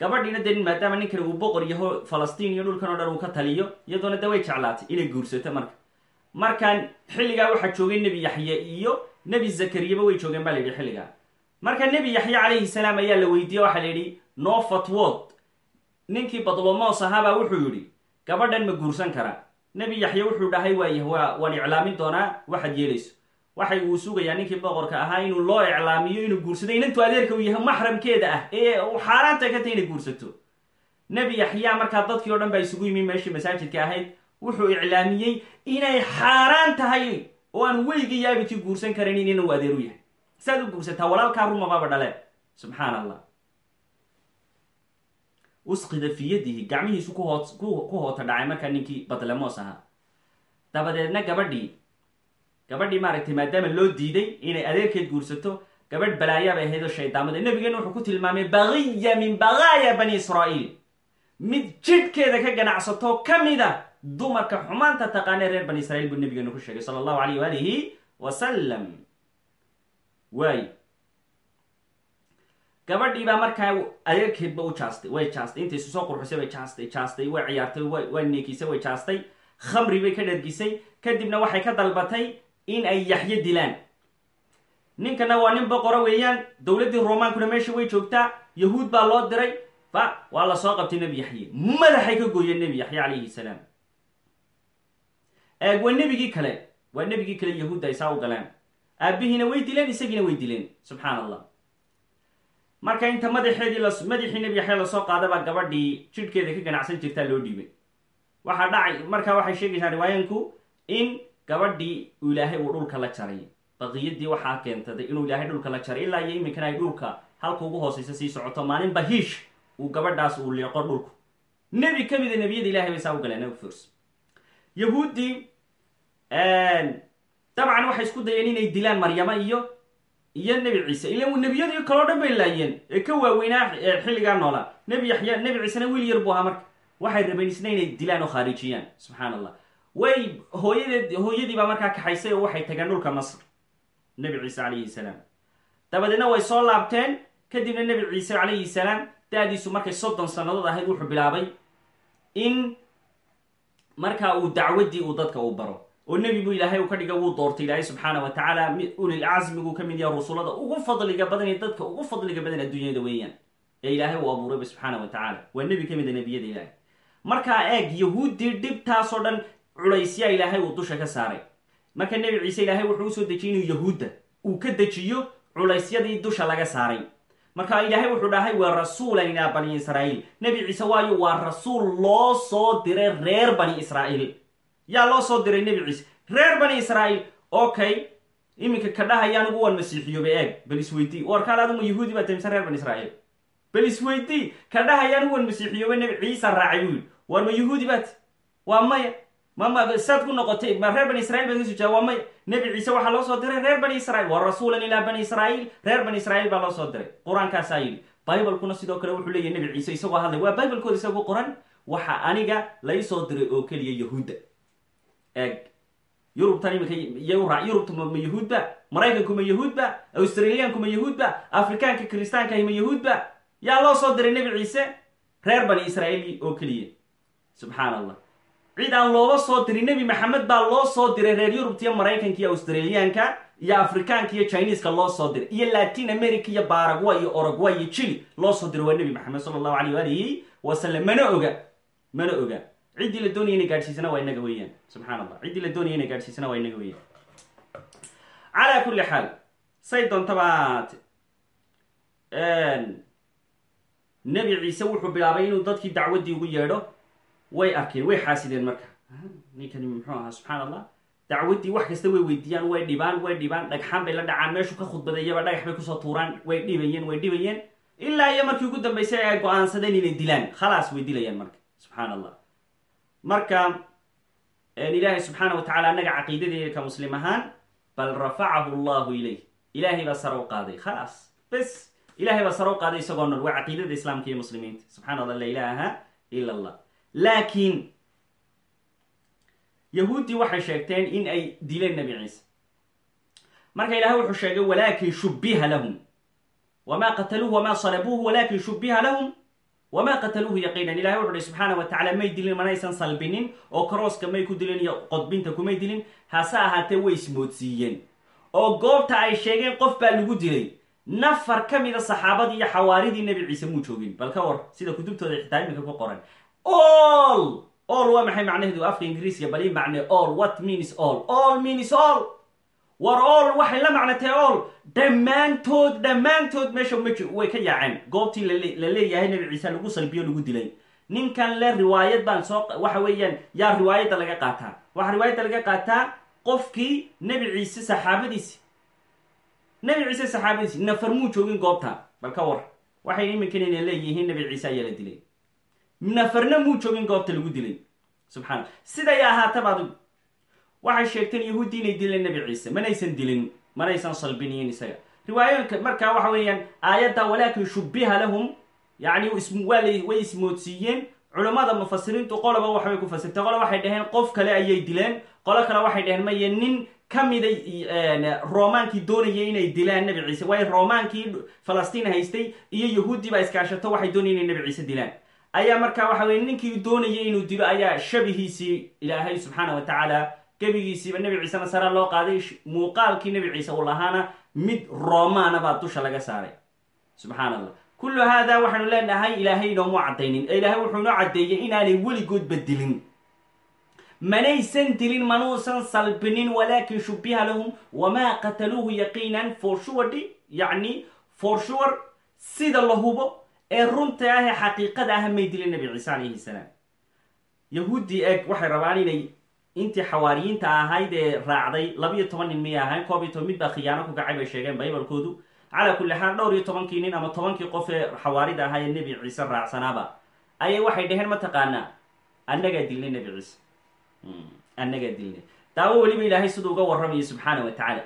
gabadhiina dee maadaama ninkani uu boqor yaho falastiin iyo dhulkan oo dhan uu ka taliyo iyadoona de way jeclaatay inay guursato marka markaan xilligaa waxaa joogay nebi yaxye iyo nebi zakariyaba way joogeen baa la yidhi xilligaa marka nebi yaxye calayhi salaam ayaa la weydiiye waxaa la yidhi noo fatwood ninkii badlomos ahaabaa wuxuu yidhi gabadhan ma guursan karaa nebi yaxye wuxuu dhahay waayah waa waan iclaamin doonaa waxaad yeelayso waxay uu sugayaa ninkii boqorka ahaa inuu loo iclaamiyo inuu guursado inantu adeerka uu yahay maxramkeeda ah ee uu xaaraanta ka tay inay guursato. Nebi yaxyaa markaa dadkii o dhan baa isugu yimi meeshii masaajidka ahayd wuxuu iclaamiyey inay xaaraan tahay oo aan weligii yaabikii guursan karaynin inuu adeer u yahay. Saad u guursataa walaalkaa rumabaaba dhaleen. Subxaan allah usqida fi yadihi gacmihiisu ku hoota dhacay markaa ninkii badlemos ahaa. Dabadeedna gabadhii gabadhii maaragtay maadaama loo diiday inay adeerkeed guursato? Gabadh balaayaabay ahayd oo shaydaamada nabigeena wuxuu ku tilmaamay bagiya min bagaaya bani israa'iil. Mid jidhkeeda ka ganacsato ka mida dumarka xumaanta taqaanee reer bani israiil buu nabigeenu ku sheegay sala allahu alayh waalihi wasalam waay gabadhii baa markaa adeerkeedba u jaastay way jaastay. Intay isu soo qurxisay way jaastay jaastay. Way ciyaartay way neekisay way jaastay. Khamri bay ka dhargisay kadibna waxay ka dalbatay in ay yaxyo dilaan. Ninkana waa nin boqoro weeyaan dowladdii romaankuna meesha way joogtaa yahuud baa loo diray ba waa la soo qabtay nebi yaxye madaxay ka gooyeen nebi yaxye calayhi salaam. Waa nebigii kale waa nebigii kale yahuudda ay saa u galeen aabihiina way dileen isagiina way dileen subxaan allah marka inta madaxeedii la madaxii nebi yaxya la soo qaadabaa gabadhii jidhkeeda ka ganacsan jirtaa loo dhiibay. Waxaa dhacay markaa waxay sheegaysaa riwaayanku in gabadhii ilaahay uu dhulka la jaray baqiyadii waxaa keentaday inuu ilaahay dhulka la jaray ilaa iyo iminkana ay dhulka halka ugu hooseysa sii socoto maalin bahiish uu gabadhaas uu liiqo dhulku. Nebi ka mida nebiyada ilahay bay saa u galeen firs. Yahuuddii dabcan waxay isku dayeen inay dilaan maryama iyo iyo nebi ciise. Ila nebiyadii kaloo dhan bay laayeen ee ka waaweynaa xilligaa noolaa nebi yaxya nebi ciisena wiil yar buu ahaa marka. Waxay rabeen isna inay dilaan oo khaarijiyaan subxaan allah way hooyadeed hooyadii baa markaa kaxaysay oo waxay tageen dhulka masr nebi ciise calayhi salaam. Dabadeedna way soo laabteen kadibna nebi ciise calayhi salaam da-diisu markay soddon sannadood ahayd wuxuu bilaabay in markaa uu dacwaddii uu dadka u baro. Oo nebi buu ilaahay uu ka dhiga wuu doortay ilaahay subxaana wa tacaala ulil casmiguu ka mid yaha rusulada ugu fadliga badan dadka ugu fadliga badan adduunyada weeyaan ee ilaahay uu abuurayba subxaana wa tacaala. Waa nebi ka mida nebiyada ilaahay. Markaa eeg yahuuddii dhibtaasoo dhan culaysyaa ilaahay uu dusha ka saaray. Marka nebi ciise ilaahay wuxuu u soo dejiyay inuu yahuudda uu ka dejiyo culaysyadii dusha laga saaray. Marka ilaahay wuxuu dhahay waa rasuulan ilaa bani israa'iil. Nebi ciise waayo waa rasuul loo soo diray reer bani israa'iil. Yaa loo soo diray nebi ciise? Reer bani israa'iil? Okay. Iminka ka dhahayaan ugu wan masiixiyooba eeg. Bal isweydii warkaal aduma yahuudi baa taymsan reer bani israa'iil. Bal isweydii ka dhahayaan ugu wan masiixiyooba nebi ciisa raacay buu yidhi. War ma yahuudi baat waa maya mama saad ku noqotay ma reer bani israiil baad ka soo waa maya nebi ciise waxaa loo soo diray reer bani israiil wa rasuulan ilaa bani israa'iil reer bani israa'iil baa loo soo diray qur'aankaasaa yidhi bibalekuna sidoo kale wuxuu leeyahy nebi ciise isagoo hadlay waa bibalkooda isagoo qoran waxa aniga laysoo diray oo keliya yahuudda eeg yurubtan iminka yura yurubta ma yahuudba maraykanku ma yahuudba australiyaanku ma yahuudba afrikaanka kiristaankahi ma yahuudba yaa loo soo diray nebi ciise reer bani israa'iil oo keliya subxaan allah cid aan looba soo dirin nebi maxamed baa loo soo diray reer yurubta iyo maraykanka iyo australiyaanka iyo afrikaanka iyo chineska loo soo diray iyo latin america iyo baragway iyo orogway iyo chili loo soo diray waa nebi maxamed sala allahu alayh waalihi wasalam mana oga mana oga. Ciddii la doonaya inay gaadhsiisana waa inaga weeyaan. Subxaan allah la doonaya inay gaadhsiisana waa inaga weeyaan. Calaa kulli xaal say doontabaat nebi ciise wuxuu bilaabay inuu dadkii dacwaddii ugu yeedho way arkeen way xaasideen marka. Ninkani muxuu ahaa subxaan allah dacwaddii wax kasta way weydiiyaan way dhibaan way dhibaan. Dhagxaan bay la dhacaan meeshu ka khudbadeeyaba dhagax bay ku soo tuuraan way dhibayeen way dhibayeen. Ilaa iyo markii ugu dambaysay ay go'aansadeen inay dilaan. Khalaas way dilayaan marka subxaan allah marka ilaahay subxaana wa tacala annaga caqiidadeeda ka muslim ahaan bal rafacahu allahu ilayh ilaahay baa sare u qaaday khalaas. Bes ilahay baa sare u qaaday isagoo nool waa caqiidada islaamka iyo muslimiinta. Subxana allah la ilaaha ila allah laakiin yahuuddii waxay sheegteen in ay dileen nebi ciise. Marka ilahay wuxuu sheegay walaakin shubbiha lahum wamaa qataluuhu wamaa salabuuhu walaakin shubbiha lahum wamaa qataluuhu yaqiinan. Ilahay wuxu uhi subxaana wa tacala may dilin manaysan salbinin oo karooska may ku dilin iyo qodbinta kumay dilin hase ahaatee way ismoodsiiyeen. Oo goobta ay sheegeen qof baa lagu dilay. Nafar ka mida saxaabadii iyo xawaaridii nebi ciise muu joogin. Bal ka war sida kutubtooda xitaa iminka ku qoran all all waa maxay macnaheedu? Afka ingiriisiga bal ii macne all. What means all? All means all. War all waxay la macnatay all. Dhammaantood dhammaantood meesha ma way ka yaaceen. Goobtii la leeyahay nebi ciise lagu salbiyo lagu dilay. Ninkan le riwaayad baan soo waxa weeyaan yaa riwaayadda laga qaataa. Waxaa riwaayadda laga qaataa qofkii nebi ciise saxaabadiisi. Nebi ciise saxaabadiisi nafar muu joogin goobta. Bal ka war. Waxay iminkan inay leeyihiin nebi ciise ayaa la dilay nafarna muu joogin goobta lagu dilay. Subxaana siday ahaataba adigu waxay sheegteen yahuuddii inay dileen nebi ciise. Manaysan dilin? Manaysan salbiniyin isaga? Riwaayooyinka markaa waxa weeyaan aayadda walaakin shubbiha lahum yacni way ismoodsiiyeen. Culammada mufasiriintu qoloba waxbay ku fasirtay qolo waxay dhaheen qof kale ayay dileen. Qolo kale waxay dhaheen maye nin ka miday roomaankii doonayay inay dilaan nebi ciise. Waayo roomaankii falastiin haystay iyo yahuuddii baa iskaashato waxay doonayeen inay ciise dilaan ayaa markaa waxa weye ninkii doonayay inuu dilo ayaa shabihiisii ilaahay subxaana wa tacaala gebigiisiiba nebi ciisena sare loo qaaday. Muuqaalkii nebi ciise uu lahaana mid romaana baa dusha laga saaray. Subxaan allah kullu haada waxaanu leenahay ilaahay inoomu caddaynin. Ee ilaahay wuxuu inoo caddeeyey inaanay weligoodba dilin manaysan dilin manuusan salbinin walaakin shubbiha lahum wamaa qataluuhu yaqiinan for surety yacni for sure sida la hubo ee runta ah ee xaqiiqada ah may dilin nebi ciise calayhi salaam. Yahuuddii eeg waxay rabaan inay intii xawaariyiinta ahayd ee raacday labiyo toban nin miyay ahayn koob iyo toban mid khiyaano ku kacay bay sheegeen baybalkoodu calaa kulli xaal dhowr iyo tobankii nin ama tobankii qof ee xawaarida ahaa ee nebi ciise raacsanaaba ayay waxay dhaheen mataqaanaa annagaa dilnay nebi ciise. Annagaa dilnay. Daawo weliba ilaahay siduu uga warramayay subxaana wa tacaala.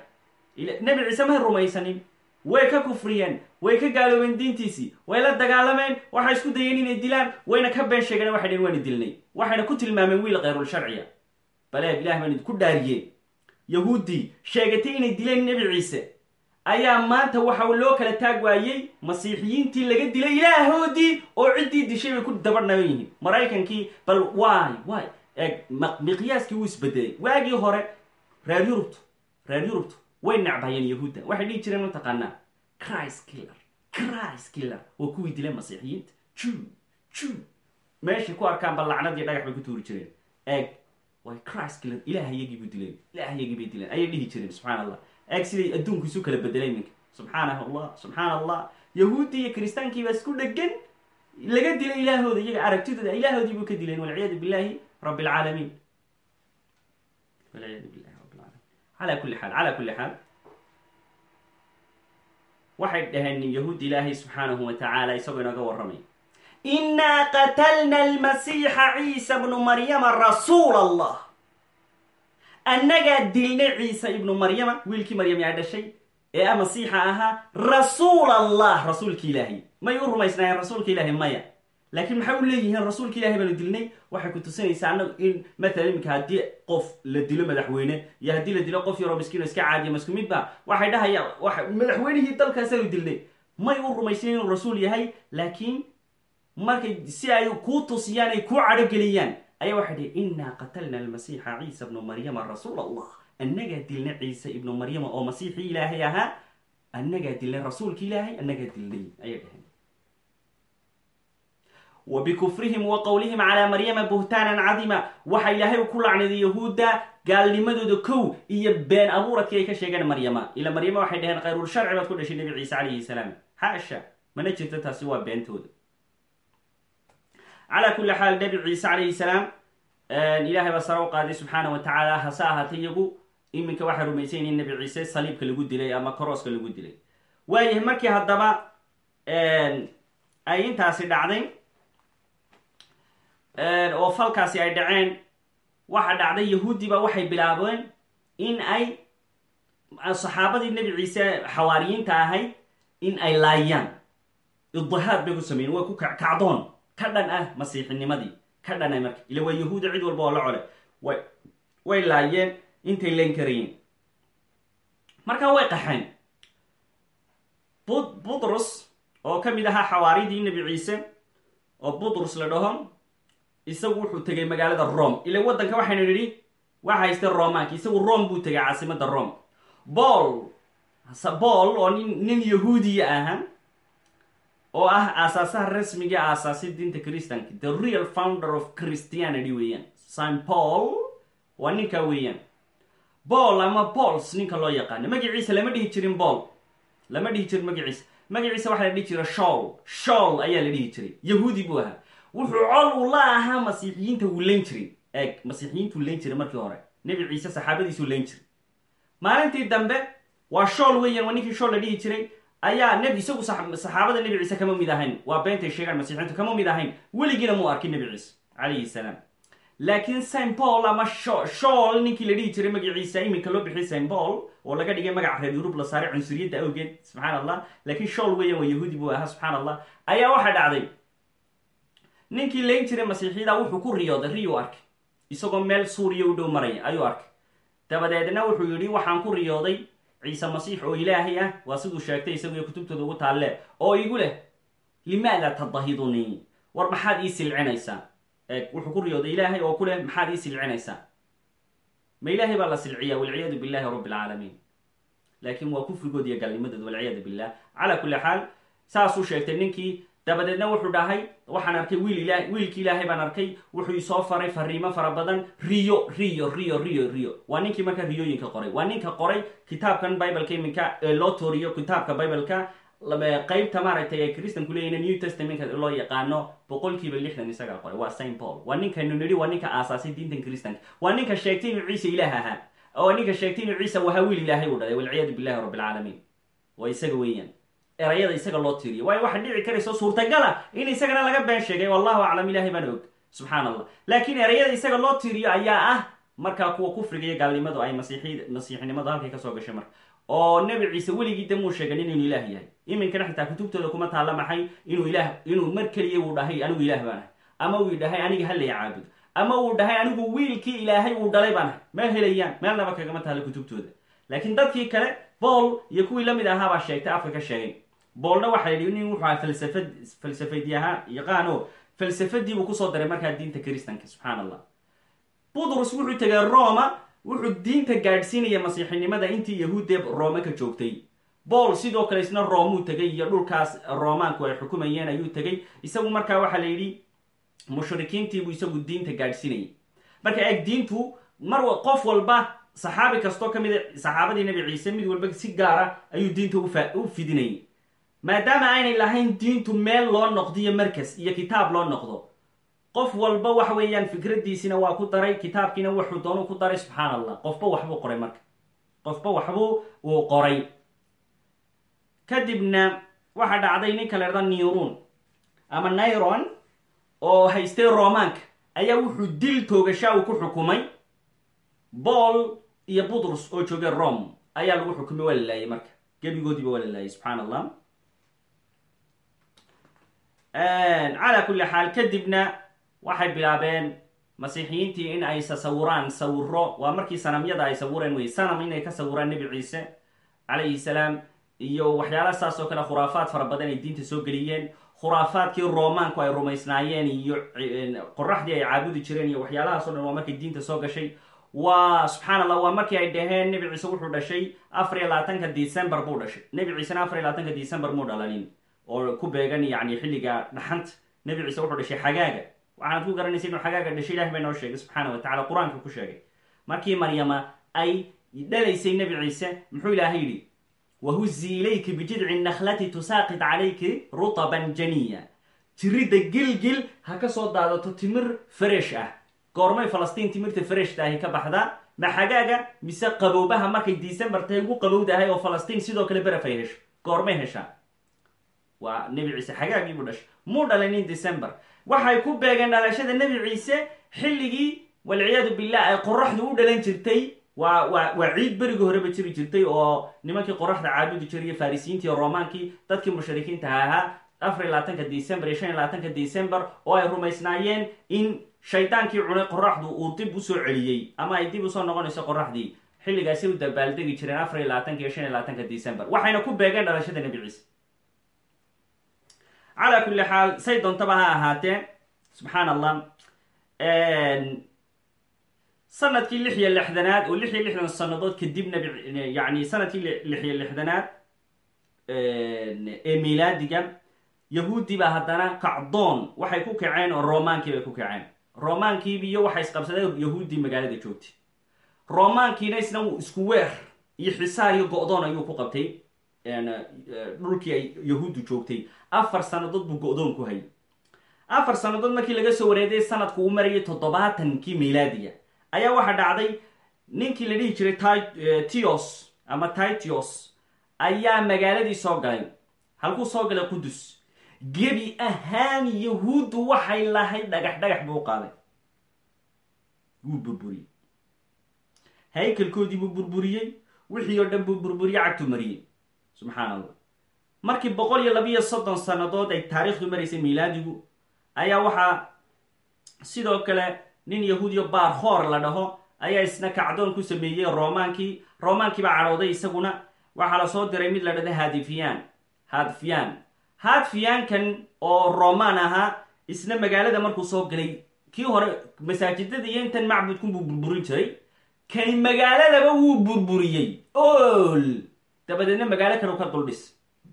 Nebi ciise may rumaysanin way ka kufriyeen way ka gaaloobeen diintiisii way la dagaalameen waxay isku dayeen inay dilaan wayna ka been sheegeen waxay dhaheen waana dilnay. Waxayna ku tilmaameen wiil khayrul sharciya. Baleeg ilah baan idinku dhaariyeen. Yahuuddii sheegatay inay dileen nebi ciise. Ayaa maanta waxa loo kala taag waayey masiixiyiintii laga dilay ilaahoodii oo ciddii dishay bay ku dabadhaban yihiin. Maraykankii bal waay waay. Miqyaaskii wuu isbedelay waagii hore reer yurubtu reer yurubtu way nacbayeen yahuudda. Waxay dhihi jireen mataqaanaa christ killer christ killer. Waa kuwii dilay masiixiyiinta ju ju meeshay ku arkaan ba lacnadii dhagax bay ku tuuri jireen. Eeg way christ killer ilaahayagii buu dileen. Ilaahayagii bay dileen. Ayay dhihi jireen subxaan allah eeg siday adduunku isu kala bedelay iminka subxaanah allah subxaan allah yahuuddii iyo kiristaankiiba isku dhegan laga dilay ilaahooda iyaga aragtidooda ilaahoodii buu ka dileen. Walciyaadu billahi rabbi alcaalamiin walciyaadu alcaalamiin calaa kulli xaal calaa kulli xaal waxay dhaheen yahuud ilaahay subxaanahu wa tacaala isagoo inooga warramay inaa qatalna almasiixa ciisa bnu maryama rasuul allah annagaa dilnay ciise ibnu maryama wiilkii maryam yaa dhashay ee masiixa ahaa rasuul allah rasuulki ilaahay may u rumaysnaayeen rasuulka ilaahay maya laakiin maxay u leeyihiin rasuulka ilahay baanu dilnay waxay ku tusinaysaa annagu in matalan iminka haddii qof la dilo madaxweyne iyo haddii la dilo qof yaroo miskiino iska caadiya masku mid ba waxay dhahayaan madaxweynihii dalkaasaanu dilnay may u rumaysnayn inuu rasuul yahay laakiin markay si ay kuu tusiyaan ay kuu cadhogeliyaan ayaa waxay dhihi innaa qatalna almasiixa ciisa ibnu maryama rasuul allah annagaa dilnay ciise ibnu maryama oo masiixii ilaahay ahaa annagaa dilnay rasuulki ilaahay annagaa dilnay ayay dhaheen wa bikufrihim wa qowlihim calaa maryama buhtaanan cadiima waxa ilaahay ku lacnaday yahuudda gaalnimadooda kow iyo been abuuradkii ay ka sheegeen maryama. ila maryama waxay dhaheen khayrul sharci baad ku dhashay nebi ciise calayhi salaam. Xaasha mana jirto taasi waa beentooda. Calaa kulli xaal nebi ciise calayhi salaam ilaahay baa sare u qaaday subxaana wa tacaala hase ahaatay iyagu. Iminka waxay rumaysayn in nebi ciise saliibka lagu dilay ama korooska lagu markii haddaba ay intaasi dhacday oo falkaasi ay dhaceen. Waxa dhacday yahuuddiiba waxay bilaabeen in ay saxaabadii nebi ciise xawaariyiinta ahayd in ay laayaan. Idihaad bay ku sameeyeen way ku kacdoon. Ka dhan ah masiixinimadii. Ka dhan ah marka ila waa yahuuda cid walba oo la cole. Way way laayeen intay leen karayeen. Marka way qaxeen. Butrus oo ka mid ahaa xawaaridii nebi ciise oo butrus la dhaho isagu wuxuu tegay magaalada rome. Ila waddanka waxaynu nidhi waxa hayste romaanka isagu rome buu tegay caasimada rome. Bool bool oo nin nin yahuudiya aha oo ah aasaasaha rasmiga aasaasay diinta christianka the real founder of christianity weeyaan. St paul waa ninkaa weeyaan. Bool ama bols ninka loo yaqaano. Magaciisa lama dhihi jirin bool. Lama dhihi jirin magaciisa magaciisa waxaa la dhihi jira shool shool ayaa la dhihi jiray. Yahuudi buu ahaa wuxuu col uu la ahaa masiixiyiinta wuu jiray. Eeg masiixiyiintuu layn jiray markii hore. Nebi ciise saxaabadiisuu layn jiray. Maalintii dambe waa shool weeyaan waa ninkii shool la dhihi jiray ayaa nebi isagu saxaabada nebi ciise kama mid ahayn. Waa beentay sheegaan masiixiintu kama mid ahayn. Weligiina muu arkin nebi ciise calayhi salaam. Laakiin st paul ama shool ninkii la dhihi jiray magaciisa iminka loo bixiyay st paul oo laga dhigay magaca reer yurub la saaray cunsuriyadda awgeed subxaan allah laakiin shool weeyaan waa yahuudi buu ahaa subxaan allah ayaa waxaa dhacday ninkii layn jiray masiixiyada wuxuu ku riyooday riyuu arkay isagoo meel suuriya u dhow maraya ayuu arkay dabadeedna wuxuu yidhi waxaan ku riyooday ciise masiix oo ilaahay ah. Waa siduu sheegtay isaguiyo kutubtooda ugu taalle oo igu leh limaada tadahidunii war maxaad ii silcinaysaa? Eeg wuxuu ku riyooday ilaahay oo ku leh maxaad ii silcinaysaa? Ma ilaahay baa la silciyaa walciyaadu billahi rabbi alcaalamiin laakiin waa kufrigood iyo galnimadood walciyaadu billah. Calaa kulli xaal saasuu sheegtay ninkii dabadeedna wuxuu dhahay waxaan arkay wiil wiilki ilaahay baan arkay wuxuu isoo faray fariimo fara badan riyo riyo riyo riyo riyo. Waa ninkii marka riyooyinka qoray. Waa ninka qoray kitaabkan bibleka iminka ee loo tooriyo kitaabka bibleka qeybta maaragtay ay christanku leeyihiin new testamentka loo yaqaano boqolkiiba lixdan isagaa qoray. Waa st paul. Waa ninkanu nidhi waa ninka aasaasay diintan christanka waa ninka sheegtay inuu ciise ilaah ahaa. Waa ninka sheegtay inuu ciise wahaa wiil ilaahay uu dhalay walciyaadu billahi rabbilcaalamiin waa isaga weeyaan erayada isaga loo tiiriyo waayo waxaa dhici karayso suurtagala in isagana laga been sheegay wallahu aclam ilahay baan og. Subxaan allah laakiin erayada isaga loo tiiriyo ayaa ah markaa kuwa kufriga iyo gaalnimadu ay masiixi masiixinimadu halkay ka soo gashay marka. Oo nebi ciise weligii de muu sheegan inuu ilaah yahay. Iminkana xitaa kutubtooda kuma taalla maxay inuu ilaah inuu mar keliya uu dhahay anigu ilaah baan ahay. Ama uu dhahay aniga halay caabudo ama uu dhahay anigu wiilkii ilaahay uu dhalay baan ahay. Ma helayaan meelnaba kagama taalla kutubtooda. Laakiin dadkii kale bool iyo kuwii la mid ahaabaa sheegtay afka ka sheegay boolna waxaa yidhi nin wuxuu aha falsafad falsafadyahaan yaqaano falsafadiibuu ku soo daray markaa diinta kristanka subxaan allah butrus wuxuu tegay roma wuxuu diinta gaadhsiinaya masiixinimada intii yahuuddee roome ka joogtay. Bool sidoo kale isna roomuu tegay iyo dhulkaas roomaanku ay xukumayeen ayuu tegay. Isagu markaa waxaa la yidhi mushrikiintiibuu isagu diinta gaadhsiinayay. Marka eg diintu mar qof walba saxaabi kastoo ka mid a saxaabadii nebi ciise mid walba si gaara ayuu diinta u fidinayay maadaama aynay lahayn diintu meel loo noqdo iyo markas iyo kitaab loo noqdo. Qof walba waxa weeyaan fikradiisina waa ku daray kitaabkiina wuxuu doonu ku daray subxaan allah qofba waxbuu qoray marka. Qofba waxbuu uu qoray. Kadibna waxaa dhacday ninka la hahda nirun ama nairon oo haystay romaanka ayaa wuxuu dil toogashaa uu ku xukumay. Bool iyo butrus oo joogay rome ayaa lagu xukumay waa la laayay marka. Gebigoodiiba waa la laayay subxaan allah calaa kulli xaal kadibna waxay bilaabeen masiixiyiintii in ay sasawiraan sawiro waa markii sanamyada ay sawireen wey sanam inay ka sawiraan nebi ciise calayhi salaam iyo waxyaala saas oo kale khuraafaad fara badan ay diinta soo geliyeen. Khuraafaadkii romaanku ay rumaysnaayeen iyo qoraxdii ay caabudi jireen iyo waxyaalahaas o dhan waa markay diinta soo gashay. Waa subxaan allah waa markii ay dhaheen nebi ciise wuxuu dhashay afar iyo labaatanka december buu dhashay. Nebi ciisena afar iyo labaatanka december muu dhalanin oo ku beegan yani xilliga dhaxanta. Nebi ciise wuxuu dhashay xagaaga waxaanad ku garanaysa inuu xagaaga dhashay ilahi baa noo sheegay subxaana wa tacala qur'aanka ku sheegay. Markii maryama ay dhalaysay nebi ciise muxuu ilaahay yidhi wahuzi ilayki bijidci nakhlati tusaaqit calayki rutaban janiya. Jiridda gilgil ha ka soo daadato timir fresh ah. Goormay falastiin timirta freshta ahi ka baxdaa ma xagaaga mise qabowbaha markay december ugu qabowdahay oo falastiin sidoo kale beraf ay hesho? Goormay heshaa waa nebi ciise xagaagii buu dhashay. Muu dhalanin december. Waxay ku beegeen dhalashada nebi ciise xilligii walciyaadu billah ay qoraxdu u dhalan jirtay. Waa waa ciid berigii horeba jiri jirtay oo nimankii qoraxda caabudi jiray farisiyiintii iyo romaankii dadkii mushrikiinta ahaa afar iyo december iyo shan iyo december oo ay rumaysnaayeen in shaydaankii cunay qoraxdu uu dib u soo celiyey. Ama ay dib u soo noqonayso qoraxdii. Xilligaasay u dabaaldegi jireen afar iyo iyo shan iyo december. Waxayna ku beegeen dhalashada nebi ciise calaa kulli xaal say doontaba ha ahaatee subxaan allah sannadkii lix iyo lixdanaad oo lix iyo lixdan sanadood kadib nabi yani sannadkii lix iyo lixdanaad ee milaadiga yahuudi baa haddana kacdoon waxay ku kaceen oo romaankii ku kaceen. Romaankiibiyo waxay isqabsadeen yahuuddii magaalada joogtay romaankiina isna isku weer iyo xisaar iyo go-doon ayuu ku qabtay. Dhulkii ay yahuuddu joogtay afar sanadood buu go-doon ku hayay. Afar sanadood markii laga soo wareeday sanadku uu marayay toddobaatankii milaadiga ayaa waxaa dhacday ninkii la dhihi jiray tios ama titios ayaa magaaladii soo galay. Halkuu soo galay qudus gebi ahaan yahuuddu waxay lahayd dhagax dhagax buu u qaaday. Wuu burburiyey. Haykalkoodii buu burburiyey wixii oo dhan buu burburiyey cagtuu mariyey. Subxaan allah markii boqol iyo labiiyo soddon sannadood ay taariikhdu maraysay milaadigu ayaa waxaa sidoo kale nin yahuudiyo baarhoor la dhaho ayaa isna kacdoon ku sameeyey romaankii romaankii baa cadhooday isaguna waxaa la soo diray mid la dhahda hadifyaan hadfyaan hadfyaankan oo romaan ahaa isna magaalada markuu soo galay kii hore masaajidada iyo intan macbudkun buu burburin jiray kani magaaladaba wuu burburiyey. Ol dabadeedna magaalo kale ka duldhis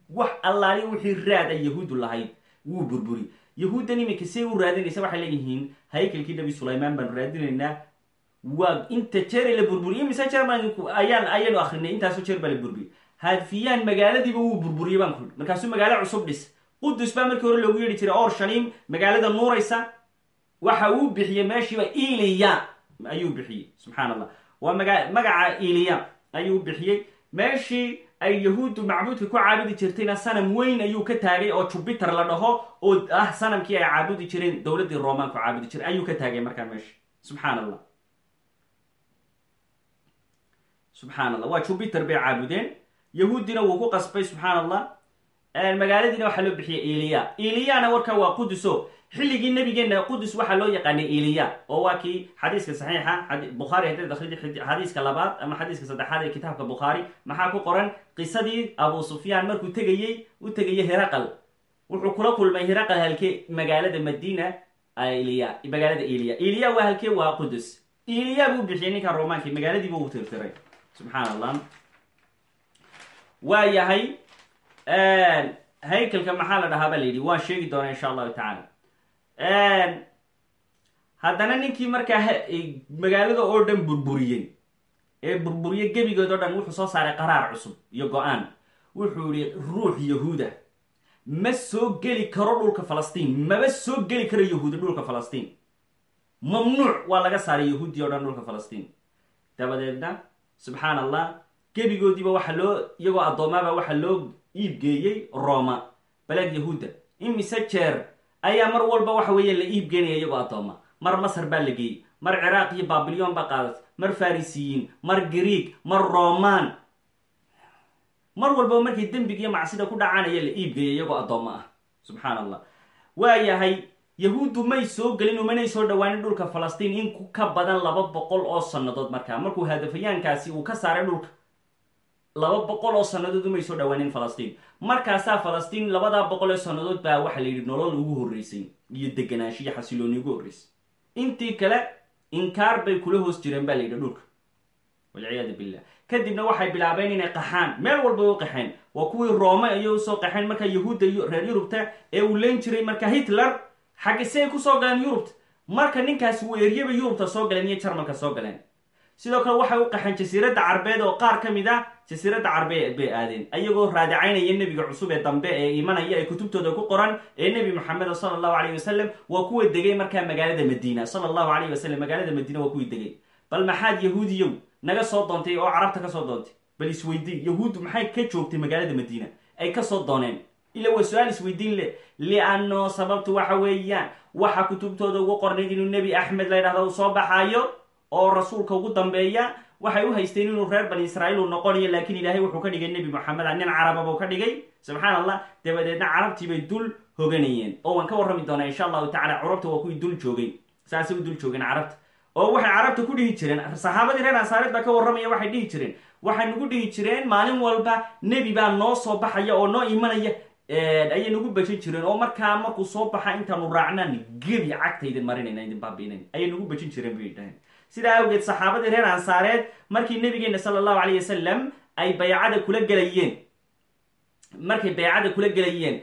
wax allaali wixii raad ay yahuudu lahayd wuu burburi. Yahuuddan iminka say u raadinaysa waxay leeyihiin haykalkii nabi sulaymaan baanu raadinaynaa. Waa inta jeer la burburiye mise jeer baan ayaan ayaanu akrinay intaaso jeer baa la burburiyey hadfiyaan magaaladiiba wuu burburiyey baan ku markaasuu magaalo cusub dhis. Qudus baa markii hore loogu yeedhi jiray orshalim magaalada nuuraysa. Waxa uu bixiyey meeshiiba iliya ayuu bixiyey subxaan allah waa maga magaca iliya ayuu bixiyey. Meeshii ay yahuuddu macbuudka ku caabudi jirtayna sanam weyn ayuu ka taagay oo jubiter la dhaho oo ah sanamkii ay caabudi jireen dowladdii roman ku caabudi jiray ayuu ka taagay markaa meesha subxaan allah subxaan allah waa jubiter bay caabudeen. Yahuuddina wuu ku qasbay subxaan allah magaaladiina waxaa loo bixiyay iliya iliyana warkaa waa quduso xilligii nabigeena qudus waxaa loo yaqaanay iliya oo waa kii xadiiska saxiixa bukhaari haddaad akhridi xadiiska labaad ama xadiiska saddexaad ee kitaabka bukhaari. Maxaa ku qoran? Qisadii abu sufyaan markuu tegayey u tegayey hiraqal. Wuxuu kula kulmay hiraqal halkee magaalada madiina iliya magaalada iliya iliya waa halkee waa qudus iliya buu bixiyay ninkan romaanki magaaladiiba uu tirtiray. Subxaan waa yahay haykalka maxaa la dhahaa baa la yidhi waan sheegi doonaa insha allahu tacaala haddana ninkii markaa magaalada oo dhan burburiyey. Ee burburiyey gebigood oo dhan wuxuu soo saaray qaraar cusub iyo go'aan. Wuxuu yihi ruux yahuuda ma soo geli karo dhulka falastiin. Maba soo geli karo yahuudi dhulka falastiin. Mamnuuc waa laga saaray yahuudi o dhan dhulka falastiin. Dabadeedna subxaan allah gebigoodiiba waxa loo iyagoo addoomaaba waxaa loo iibgeeyey roma baled yahuudda imise jeer ayaa mar walba waxa weeye la iibgeenaya iyagoo addooma mar masar baa la geeyey mar ciraaq iyo babilyon baa qaadatay mar farisiyiin mar grieg mar roman mar walbaba markay dembiga iyo macsida ku dhacaan ayaa la iibgeeyay iyagoo addoommo ah. Subxaan allah waa yahay yahuuddu may soo gelin umanay soo dhawaanin dhulka falastiin in ka badan laba boqol oo sannadood markaa. Markuu hadafayaankaasi uu ka saaray dhulka laba boqol oo sannadood umay soo dhawaanin falastiin. Markaasaa falastiin labadaa boqol oo sannadood baa waxaa la yidhi nolol ugu horreysay iyo deganaansho iyo xasilooni ugu horreysay. Intii kale inkaar bay kula hoos jireen baa la yidhi dhulka. Walciyaadu billah. Kadibna waxay bilaabeen inay qaxaan. Meel walba u qaxeen. Waa kuwii roome ayay u soo qaxeen markaa yahuudda reer yurubta ee uu leen jiray marka hitler. Xaggi si ay ku soo galeen yurubta marka ninkaasi uu eryaba yurubta soo galeen iyo jarmalka soo galeen. Sidoo kale waxay u qaxeen jasiiradda carbeed oo qaar ka mid ah jasiiradda carbeed bay aadeen. Ayagoo raadicaynaya nebiga cusub ee dambe ee imanaya ay kutubtooda ku qoran ee nebi moxamed sala allahu alayh wasalam waa kuwa degay markaa magaalada madiina. Sala allahu alayh wasalam magaalada madiina waa kuwii degay. Bal maxaad yahuudiyow naga soo doontay oo carabta ka soo doontay? Bal isweydiin yahuuddu maxay ka joogtay magaalada madiina? Ay ka soo dooneen? Ila waa su'aal isweydiin leh. Lianno sababtu waxa weeyaan waxa kutubtooda ugu qornayd inuu nebi axmed la ydhahdo uu soo baxaayo oo rasuulka ugu dambeeya waxay u haysteen inuu reer bani israa'iil uu noqonayo laakiin ilaahay wuxuu ka dhigay nebi moxameda nin caraba buu ka dhigay. Subxaan allah dabadeedna carabtii bay dul hoganayeen. Oo waan ka warrami doonaa insha allahu tacala curabta waa kuwii dul joogay. Saasay u dul joogeen carabta. Oo waxay carabta ku dhihi jireen saxaabadii reer ansaareed baa ka warramaya waxay dhihi jireen. Waxay nagu dhihi jireen maalin walba nebi baa noo soo baxaya oo noo imanaya ayay nagu bajin jireen. Oo markaa markuu soo baxa intaanu raacnaan gebi cagtaydin marinayna idin baabiinayn. Ayay nagu bajin jireen bay dhaheen sidaa awgeed saxaabadii reer ansaareed markii nabigeena sala allahu alayh wasalam ay baycada kula gelayeen. Markay baycada kula gelayeen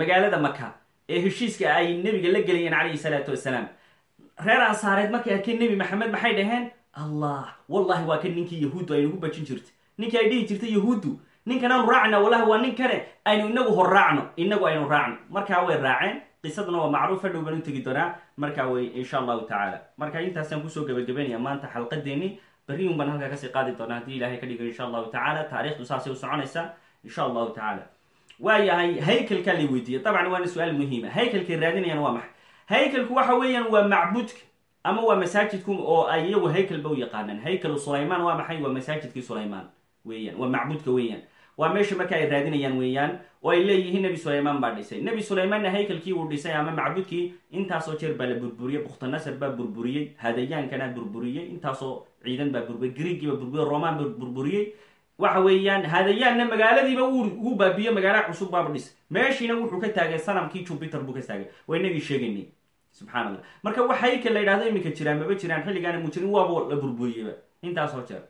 magaalada maka ee heshiiska ay nebiga la gelayeen calayhi salaatu wasalaam. Reer ansaareed markay arkeen nebi maxamed maxay dhaheen? Allah wallahi waa kan ninkii yahuuddu ay nagu bajin jirtay. Ninkii ay dhihi jirtay yahuuddu ninkan aanu raacna wallahi waa nin kane aynu inagu hor raacno inagu aynu raacno. Markaa way raaceen qisaduna waa macruuf hadhow baan u tegi doonaa. Markaa way insha allahu tacaala. Marka intaasaan ku soo gabagabeynaya maanta xalqadeeni berriun baan halkaa ka sii qaadi doonaa. Haddii ilahay ka dhigo insha allahu tacaala taarikhdu saasay u soconaysaa insha allahu tacaala. Waa yahay haykalkaa la weydiiyey dabcan waana su'aal muhiima. Haykalkay raadinayaan waa maxay? Haykalku waxa weeyaan waa macbudka ama waa masaajidku oo ay iyagu haykalba u yaqaanaan. Sulaymaan waa maxay? Waa masaajidkii sulaymaan weeyaan waa macbudka weeyaan waa meesha marka ay raadinayaan weeyaan oo ay leeyihiin nebi sulaymaan baa dhisay. Nebi sulaymaanna haykalkii uu dhisay ama macbudkii intaasoo jeer baa la burburiyey bukhtanasar baa burburiyey hadayaankana burburiyey intaasoo ciidan baa burburiyey griigiiba burburiyey romaan baa burburiyey. Waxa weeyaan hadayaanna magaaladiiba uu baabiyo magaala cusub baaba dhisay. Meeshiina wuxuu ka taagay sanamkii jupiter buu ka taagay. Waa inagii sheegaynay. Subxaan marka wax haykal la yidhahdo iminka jiraan maba jiraan xilligaana mujirin waaba la burburiyeyba intaasoo jeer.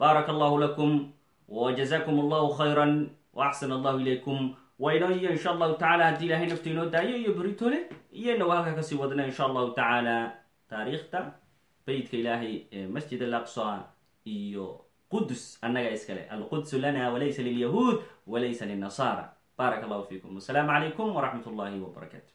Baaraka allahu lakum wjazakum allahu khayra waaxsan allahu ilaykum waynoo iyo insha allahu tacala haddii ilahay nafta inoo daayo iyo beritole iyana waa halkaa ka sii wadna insha allahu tacaala taariikhta beytka ilaahay ee masjid al aqsa iyo qudus annaga iskale alqudsu lana walaysa lilyahuud walaysa lilnasaara baarak allahu fiikum wasalaamu calaykum waraxmat ullahi wbarakaatu